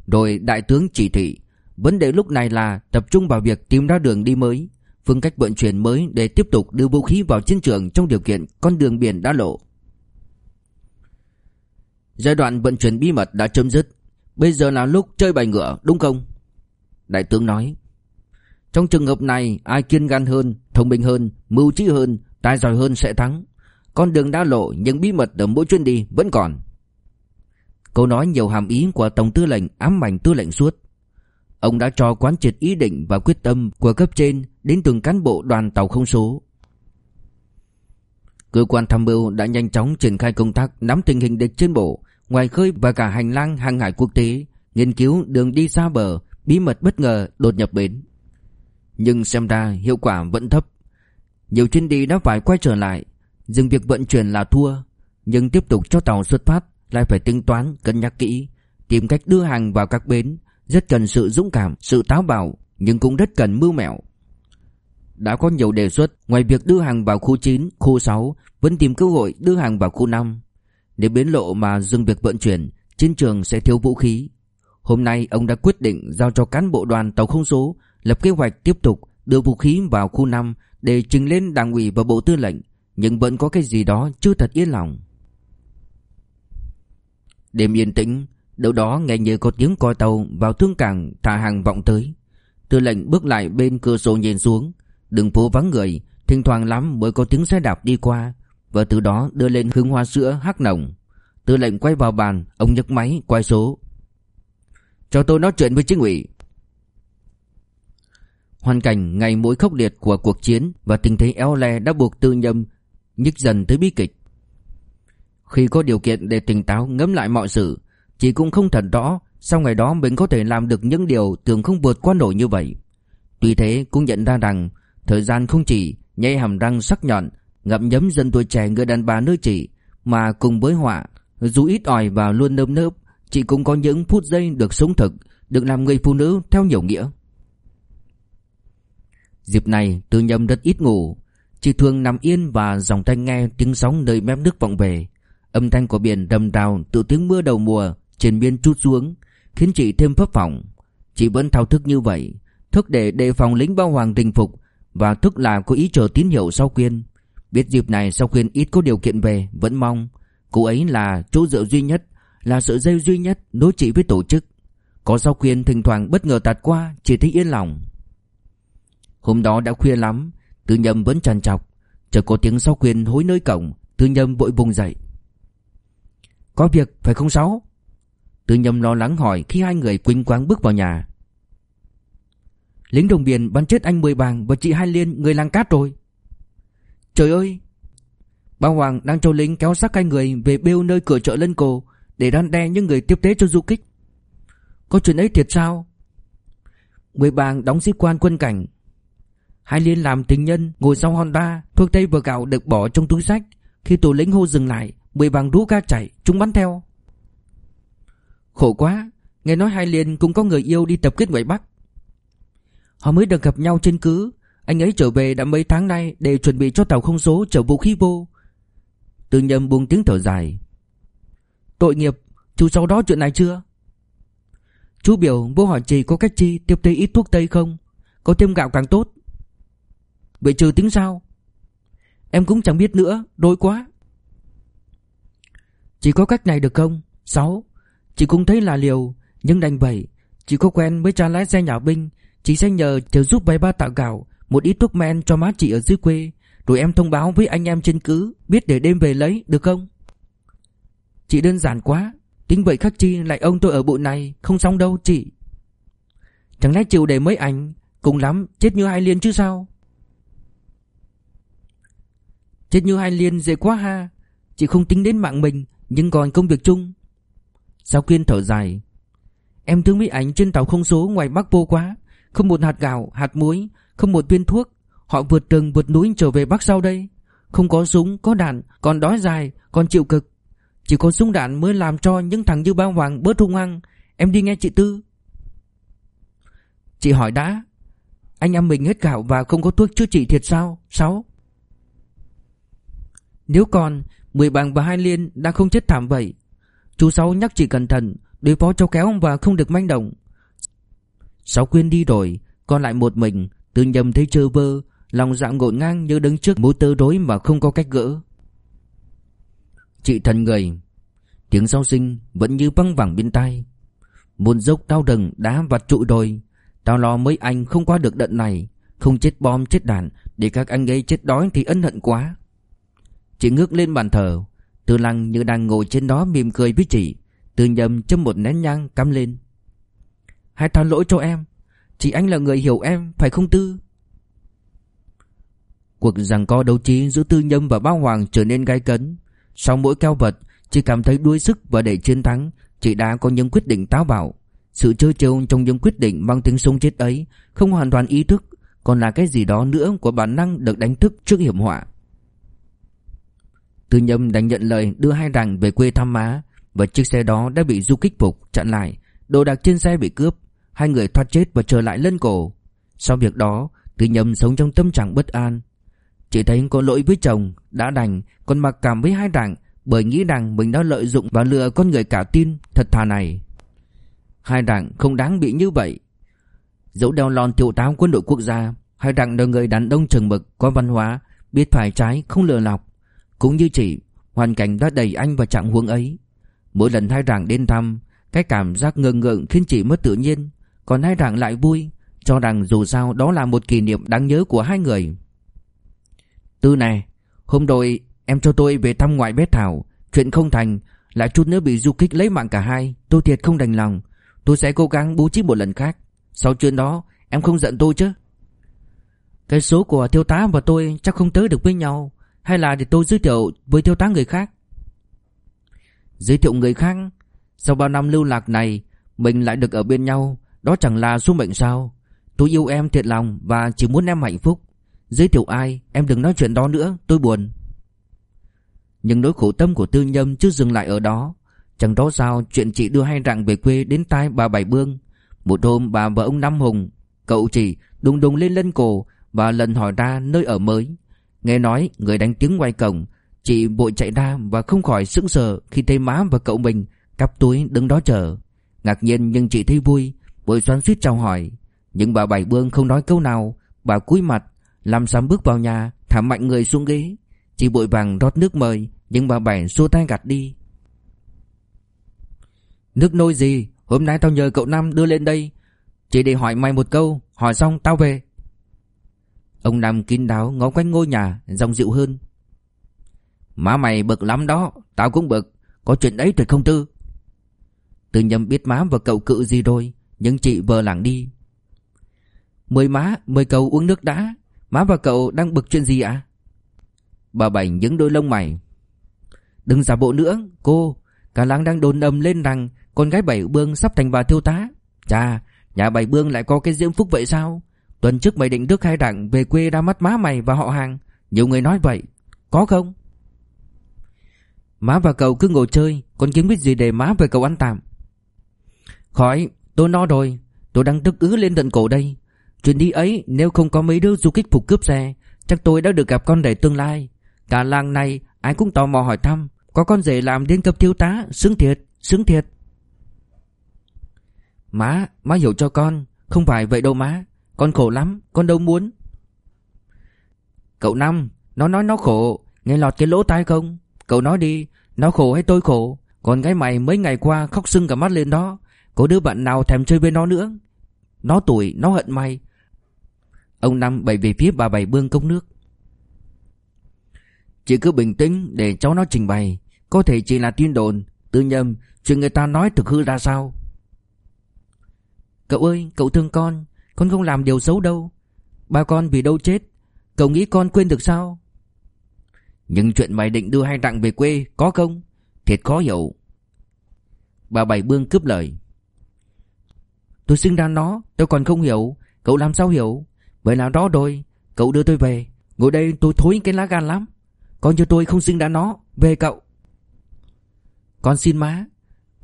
Rồi đại tướng chỉ thị, Vấn đề lúc này là tập trung vào việc tìm ra đường đi mới, Phương cách vận chuyển mới để tiếp tục đưa vũ khí vào chiến trường trong điều kiện con đường biển đã lộ. Giai đoạn vận chuyển bí mật đã chấm dứt. Bây giờ là lúc chơi bài ngựa đúng không? Đại tướng nói. Trong trường hợp này ai kiên gan hơn Thông minh hơn Mưu trí hơn Tài giỏi hơn sẽ thắng. Con đường đã lộ nhưng bí mật ở mỗi chuyến đi vẫn còn. Câu nói nhiều hàm ý của Tổng tư lệnh ám ảnh tư lệnh suốt. Ông đã cho quán triệt ý định và quyết tâm của cấp trên đến từng cán bộ đoàn tàu không số. Cơ quan tham mưu đã nhanh chóng triển khai công tác nắm tình hình địch trên bộ, ngoài khơi và cả hành lang hàng hải quốc tế, nghiên cứu đường đi xa bờ, bí mật bất ngờ đột nhập bến. Nhưng xem ra hiệu quả vẫn thấp. Nhiều chuyến đi đã phải quay trở lại, dừng việc vận chuyển là thua, nhưng tiếp tục cho tàu xuất phát lại phải tính toán, cân nhắc kỹ, tìm cách đưa hàng vào các bến, rất cần sự dũng cảm, sự táo bạo, nhưng cũng rất cần mưu mẹo đã có nhiều đề xuất ngoài việc đưa hàng vào khu 9, khu 6 vẫn tìm cơ hội đưa hàng vào khu 5. Nếu biến lộ mà dừng việc vận chuyển, chiến trường sẽ thiếu vũ khí. Hôm nay ông đã quyết định giao cho cán bộ đoàn tàu không số lập kế hoạch tiếp tục đưa vũ khí vào khu 5 để trình lên đảng ủy và bộ tư lệnh, nhưng vẫn có cái gì đó chưa thật yên lòng. Đêm yên tĩnh, đâu đó nghe như có tiếng coi tàu vào thương cảng thả hàng vọng tới. Tư lệnh bước lại bên cửa sổ nhìn xuống, Đường phố vắng người Thỉnh thoảng lắm mới có tiếng xe đạp đi qua và từ đó đưa lên hương hoa sữa hắc nồng. Tư lệnh quay vào bàn, Ông nhấc máy, quay số. Cho tôi nói chuyện với chính ủy. Hoàn cảnh ngày mỗi khốc liệt của cuộc chiến Và tình thế éo le đã buộc tư nhâm Nhích dần tới bi kịch. Khi có điều kiện để tỉnh táo ngẫm lại mọi sự, Chị cũng không thật rõ Sau ngày đó mình có thể làm được những điều Tưởng không vượt qua nổi như vậy. Tuy thế cũng nhận ra rằng Thời gian không chỉ nhây hàm răng sắc nhọn ngậm nhấm dân tuổi trẻ người đàn bà nơi chị, mà cùng với họa, dù ít ỏi và luôn nơm nớp, chị cũng có những phút giây được sống thực, được làm người phụ nữ theo nhiều nghĩa. Dịp này, tư nhâm rất ít ngủ. Chị thường nằm yên và dòng tay nghe tiếng sóng nơi mép nước vọng về. Âm thanh của biển đầm đào từ tiếng mưa đầu mùa trên biên chút xuống, khiến chị thêm phấp phỏng. Chị vẫn thao thức như vậy, thức để đề phòng lính bao hoàng đình phục và thức là có ý chờ tín hiệu sau quyên. Biết dịp này sau khuyên ít có điều kiện về, vẫn mong. Cô ấy là chỗ dựa duy nhất, là sự dây duy nhất đối trị với tổ chức. Có sau khuyên thỉnh thoảng bất ngờ tạt qua, chỉ thấy yên lòng. Hôm đó đã khuya lắm, tư nhầm vẫn tràn trọc. chợt có tiếng sau khuyên hối nơi cổng, tư nhầm vội vùng dậy. Có việc phải không Sáu? Tư nhầm lo lắng hỏi khi hai người quỳnh quáng bước vào nhà. Lính đồng biển bắn chết anh Mười Bàng và chị Hai Liên người làng cát rồi Trời ơi! Ba Hoàng đang cho lính kéo xác hai người về bêu nơi cửa chợ Lân Cổ Để răn đe những người tiếp tế cho du kích. Có chuyện ấy thiệt sao? Người Bàng đóng sĩ quan quân cảnh. Hai Liên làm tình nhân ngồi sau Honda, Thuốc tây vừa gạo được bỏ trong túi sách. Khi tổ lính hô dừng lại Mười Bàng rú ga chạy, Chúng bắn theo. Khổ quá, Nghe nói Hai Liên cũng có người yêu đi tập kết ngoài Bắc. Họ mới được gặp nhau trên cứ. Anh ấy trở về đã mấy tháng nay Để chuẩn bị cho tàu không số chở vũ khí vô. Tư nhầm buông tiếng thở dài. Tội nghiệp, Chú sau đó chuyện này chưa? Chú biểu vô hỏi chị có cách chi Tiếp tế ít thuốc tây không? Có thêm gạo càng tốt. Vậy trừ tính sao? Em cũng chẳng biết nữa Đôi quá. Chỉ có cách này được không? Sáu, Chị cũng thấy là liều, Nhưng đành vậy. Chị có quen với cha lái xe nhà binh, Chị sẽ nhờ chờ giúp vài ba tạ gạo một ít thuốc men cho má chị ở dưới quê Rồi em thông báo với anh em trên cứ Biết để đêm về lấy được không? Chị đơn giản quá Tính vậy khắc chi lại ông tôi ở bộ này Không xong đâu chị. Chẳng lẽ chịu để mấy ảnh Cùng lắm chết như hai liên chứ sao? Chết như hai liên dễ quá ha Chị không tính đến mạng mình Nhưng còn công việc chung. Sao Kiên thở dài? Em thương mấy ảnh trên tàu không số ngoài Bắc vô quá không một hạt gạo, hạt muối, không một viên thuốc. Họ vượt rừng vượt núi trở về Bắc sau đây. Không có súng, có đạn, còn đói dài, còn chịu cực. Chỉ có súng đạn mới làm cho những thằng như ba hoàng bớt hung hăng. Em đi nghe chị Tư. Chị hỏi đã. Anh em mình hết gạo và không có thuốc chữa trị thiệt sao? Sáu. Nếu còn, mười bằng và hai liên đang không chết thảm vậy. Chú Sáu nhắc chị cẩn thận, đối phó cho kéo và không được manh động. Sáu quyên đi rồi Còn lại một mình Tư nhầm thấy trơ vơ, Lòng dạ ngổn ngang như đứng trước mối tơ rối mà không có cách gỡ. Chị thần người, Tiếng sau sinh vẫn như văng vẳng bên tai. Buồn dốc đau đừng đá vặt trụ đồi, Tao lo mấy anh không qua được đợt này, Không chết bom, chết đạn, Để các anh ấy chết đói thì ân hận quá. Chị ngước lên bàn thờ, Tư lăng như đang ngồi trên đó mỉm cười với chị. Tư nhầm châm một nén nhang cắm lên. Hãy tha lỗi cho em Chị anh là người hiểu em, phải không Tư? Cuộc giằng co đấu trí giữa Tư Nhâm và Bao Hoàng trở nên gay cấn. Sau mỗi cao vật Chị cảm thấy đuối sức và để chiến thắng, Chị đã có những quyết định táo bạo. Sự chơi trêu trong những quyết định mang tính sống chết ấy Không hoàn toàn ý thức, Còn là cái gì đó nữa của bản năng được đánh thức trước hiểm họa. Tư Nhâm đánh nhận lời đưa hai đằng về quê thăm má Và chiếc xe đó đã bị du kích phục chặn lại. Đồ đạc trên xe bị cướp Hai người thoát chết và trở lại lân cổ. Sau việc đó, Tư Nhâm sống trong tâm trạng bất an. Chỉ thấy có lỗi với chồng, Đã đành, Còn mặc cảm với hai đảng, Bởi nghĩ rằng mình đã lợi dụng và lừa con người cả tin, Thật thà này. Hai đảng không đáng bị như vậy. Dẫu đeo lon thiệu táo quân đội quốc gia, Hai đảng là người đàn ông trừng mực, Có văn hóa, Biết phải trái, không lừa lọc. Cũng như chị, Hoàn cảnh đã đẩy anh vào trạng huống ấy. Mỗi lần hai đảng đến thăm, Cái cảm giác ngơ ngượng khiến chị mất tự nhiên. Còn hai đảng lại vui, Cho rằng dù sao đó là một kỷ niệm đáng nhớ của hai người. Tư này, Hôm rồi em cho tôi về thăm ngoại bé Thảo. Chuyện không thành, Lại chút nữa bị du kích lấy mạng cả hai. Tôi thiệt không đành lòng. Tôi sẽ cố gắng bố trí một lần khác. Sau chuyện đó, em không giận tôi chứ? Cái số của thiếu tá và tôi chắc không tới được với nhau. Hay là để tôi giới thiệu với thiếu tá người khác? Giới thiệu người khác? Sau bao năm lưu lạc này, Mình lại được ở bên nhau đó chẳng là số mệnh sao? Tôi yêu em thiệt lòng Và chỉ muốn em hạnh phúc. Giới thiệu ai, Em đừng nói chuyện đó nữa, Tôi buồn. Nhưng nỗi khổ tâm của tư nhâm chưa dừng lại ở đó. Chẳng đó sao chuyện chị đưa hai rặng về quê đến tai bà Bảy Bương. Một hôm bà và ông Năm Hùng, Cậu chỉ đùng đùng lên lân cổ Và lần hỏi ra nơi ở mới. Nghe nói người đánh tiếng ngoài cổng, Chị vội chạy ra và không khỏi sững sờ Khi thấy má và cậu mình Cắp túi đứng đó chờ. Ngạc nhiên nhưng chị thấy vui Vội xoắn suýt chào hỏi. Nhưng bà Bảy Bương không nói câu nào. Bà cúi mặt, làm Sam bước vào nhà, Thả mạnh người xuống ghế. Chị bội vàng rót nước mời, Nhưng bà Bảy xua tay gạt đi. Nước nôi gì? Hôm nay tao nhờ cậu Năm đưa lên đây. Chỉ để hỏi mày một câu, Hỏi xong tao về. Ông Năm kín đáo ngó quanh ngôi nhà dòng dịu hơn. Má mày bực lắm đó, Tao cũng bực. Có chuyện ấy tuyệt không tư. Tư nhầm biết má và cậu cự gì rồi. Nhưng chị vờ lảng đi. Mời má Mời cậu uống nước đã. Má và cậu đang bực chuyện gì ạ? Bà Bảy những đôi lông mày. Đừng giả bộ nữa, Cô. Cả làng đang đồn ầm lên rằng Con gái Bảy Bương sắp thành bà thiêu tá. Chà, Nhà Bảy Bương lại có cái diễm phúc vậy sao? Tuần trước mày định rước hai đảng Về quê ra mắt má mày và họ hàng. Nhiều người nói vậy. Có không? Má và cậu cứ ngồi chơi. Còn kiếm biết gì để má và cậu ăn tạm. Khỏi Tôi no rồi. Tôi đang tức ứ lên tận cổ đây. Chuyện đi ấy nếu không có mấy đứa du kích phục cướp xe Chắc tôi đã được gặp con rể tương lai. Cả làng này ai cũng tò mò hỏi thăm. Có con rể làm đến cấp thiếu tá Sướng thiệt, sướng thiệt. Má, má hiểu cho con. Không phải vậy đâu má. Con khổ lắm, con đâu muốn. Cậu Năm Nó nói nó khổ. Nghe lọt cái lỗ tai không? Cậu nói đi Nó khổ hay tôi khổ? Còn gái mày mấy ngày qua khóc sưng cả mắt lên đó. Có đứa bạn nào thèm chơi với nó nữa? Nó tuổi, nó hận mày. Ông Năm bày về phía bà Bảy bương cốc nước. Chị cứ bình tĩnh để cháu nó trình bày. Có thể chỉ là tin đồn Tư nhầm Chuyện người ta nói thực hư ra sao? Cậu ơi cậu thương con Con không làm điều xấu đâu. Ba con vì đâu chết? Cậu nghĩ con quên được sao? Nhưng chuyện mày định đưa hai đặng về quê Có không? Thiệt khó hiểu. Bà Bảy Bương cướp lời. Tôi sinh ra nó, Tôi còn không hiểu. Cậu làm sao hiểu? Vậy là đó rồi. Cậu đưa tôi về. Ngồi đây tôi thối cái lá gan lắm. Con như tôi không sinh đã nó. Về cậu. Con xin má.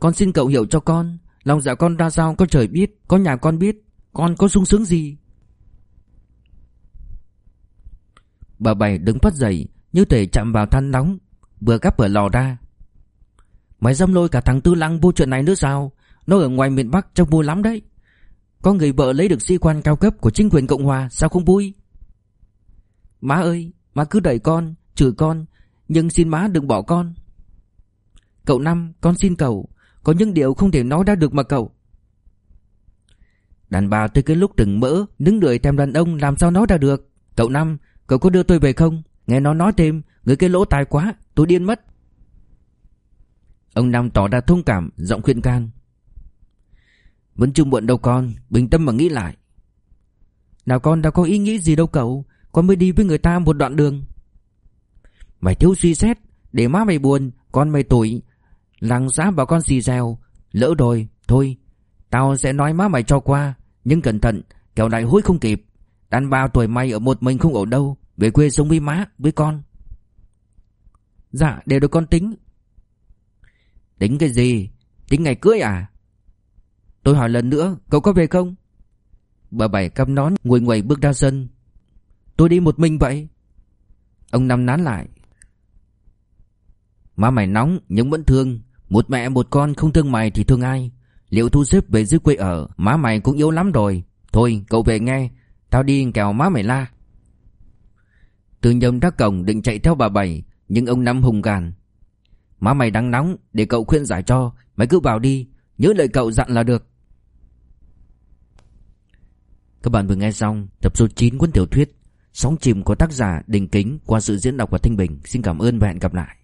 Con xin cậu hiểu cho con. Lòng dạ con ra sao có trời biết, Có nhà con biết. Con có sung sướng gì? Bà Bảy đứng phát dậy, Như thể chạm vào than nóng, Vừa gắp ở lò ra. Mày dâm lôi cả thằng Tư Lăng vô chuyện này nữa sao? Nó ở ngoài miền Bắc trông vui lắm đấy có người vợ lấy được sĩ quan cao cấp của chính quyền Cộng Hòa, Sao không vui? Má ơi, Má cứ đẩy con, Chửi con, Nhưng xin má đừng bỏ con. Cậu Năm, Con xin cậu, Có những điều không thể nói ra được mà cậu. Đàn bà tới cái lúc từng mỡ, Đứng đợi thèm đàn ông, làm sao nói ra được? Cậu Năm, Cậu có đưa tôi về không? Nghe nó nói thêm, Người cái lỗ tai quá, Tôi điên mất. Ông Năm tỏ ra thông cảm, Giọng khuyên can. Vẫn chưa muộn đâu con, Bình tâm mà nghĩ lại. Nào con, đã có ý nghĩ gì đâu cậu. Con mới đi với người ta một đoạn đường. Mày thiếu suy xét, Để má mày buồn, Con mày tuổi Làng xã bảo con xì xèo, Lỡ rồi, Thôi. Tao sẽ nói má mày cho qua, Nhưng cẩn thận Kéo lại hối không kịp. Đàn bà tuổi mày ở một mình không ổn đâu, Về quê sống với má, với con. Dạ đều được con tính. Tính cái gì? Tính ngày cưới à? Tôi hỏi lần nữa, Cậu có về không? Bà Bảy căm nón ngồi ngoài bước ra sân. Tôi đi một mình vậy? Ông Năm nán lại. Má mày nóng, nhưng vẫn thương. Một mẹ, một con không thương mày thì thương ai? Liệu thu xếp về dưới quê ở, Má mày cũng yếu lắm rồi. Thôi, cậu về nghe. Tao đi kèo má mày la. Từ nhầm ra cổng định chạy theo bà Bảy, Nhưng ông Năm hùng gàn. Má mày đang nóng, để cậu khuyên giải cho. Mày cứ vào đi, Nhớ lời cậu dặn là được. Các bạn vừa nghe xong tập số 9 cuốn tiểu thuyết Sóng chìm của tác giả Đình Kính qua sự diễn đọc của Thanh Bình. Xin cảm ơn và hẹn gặp lại.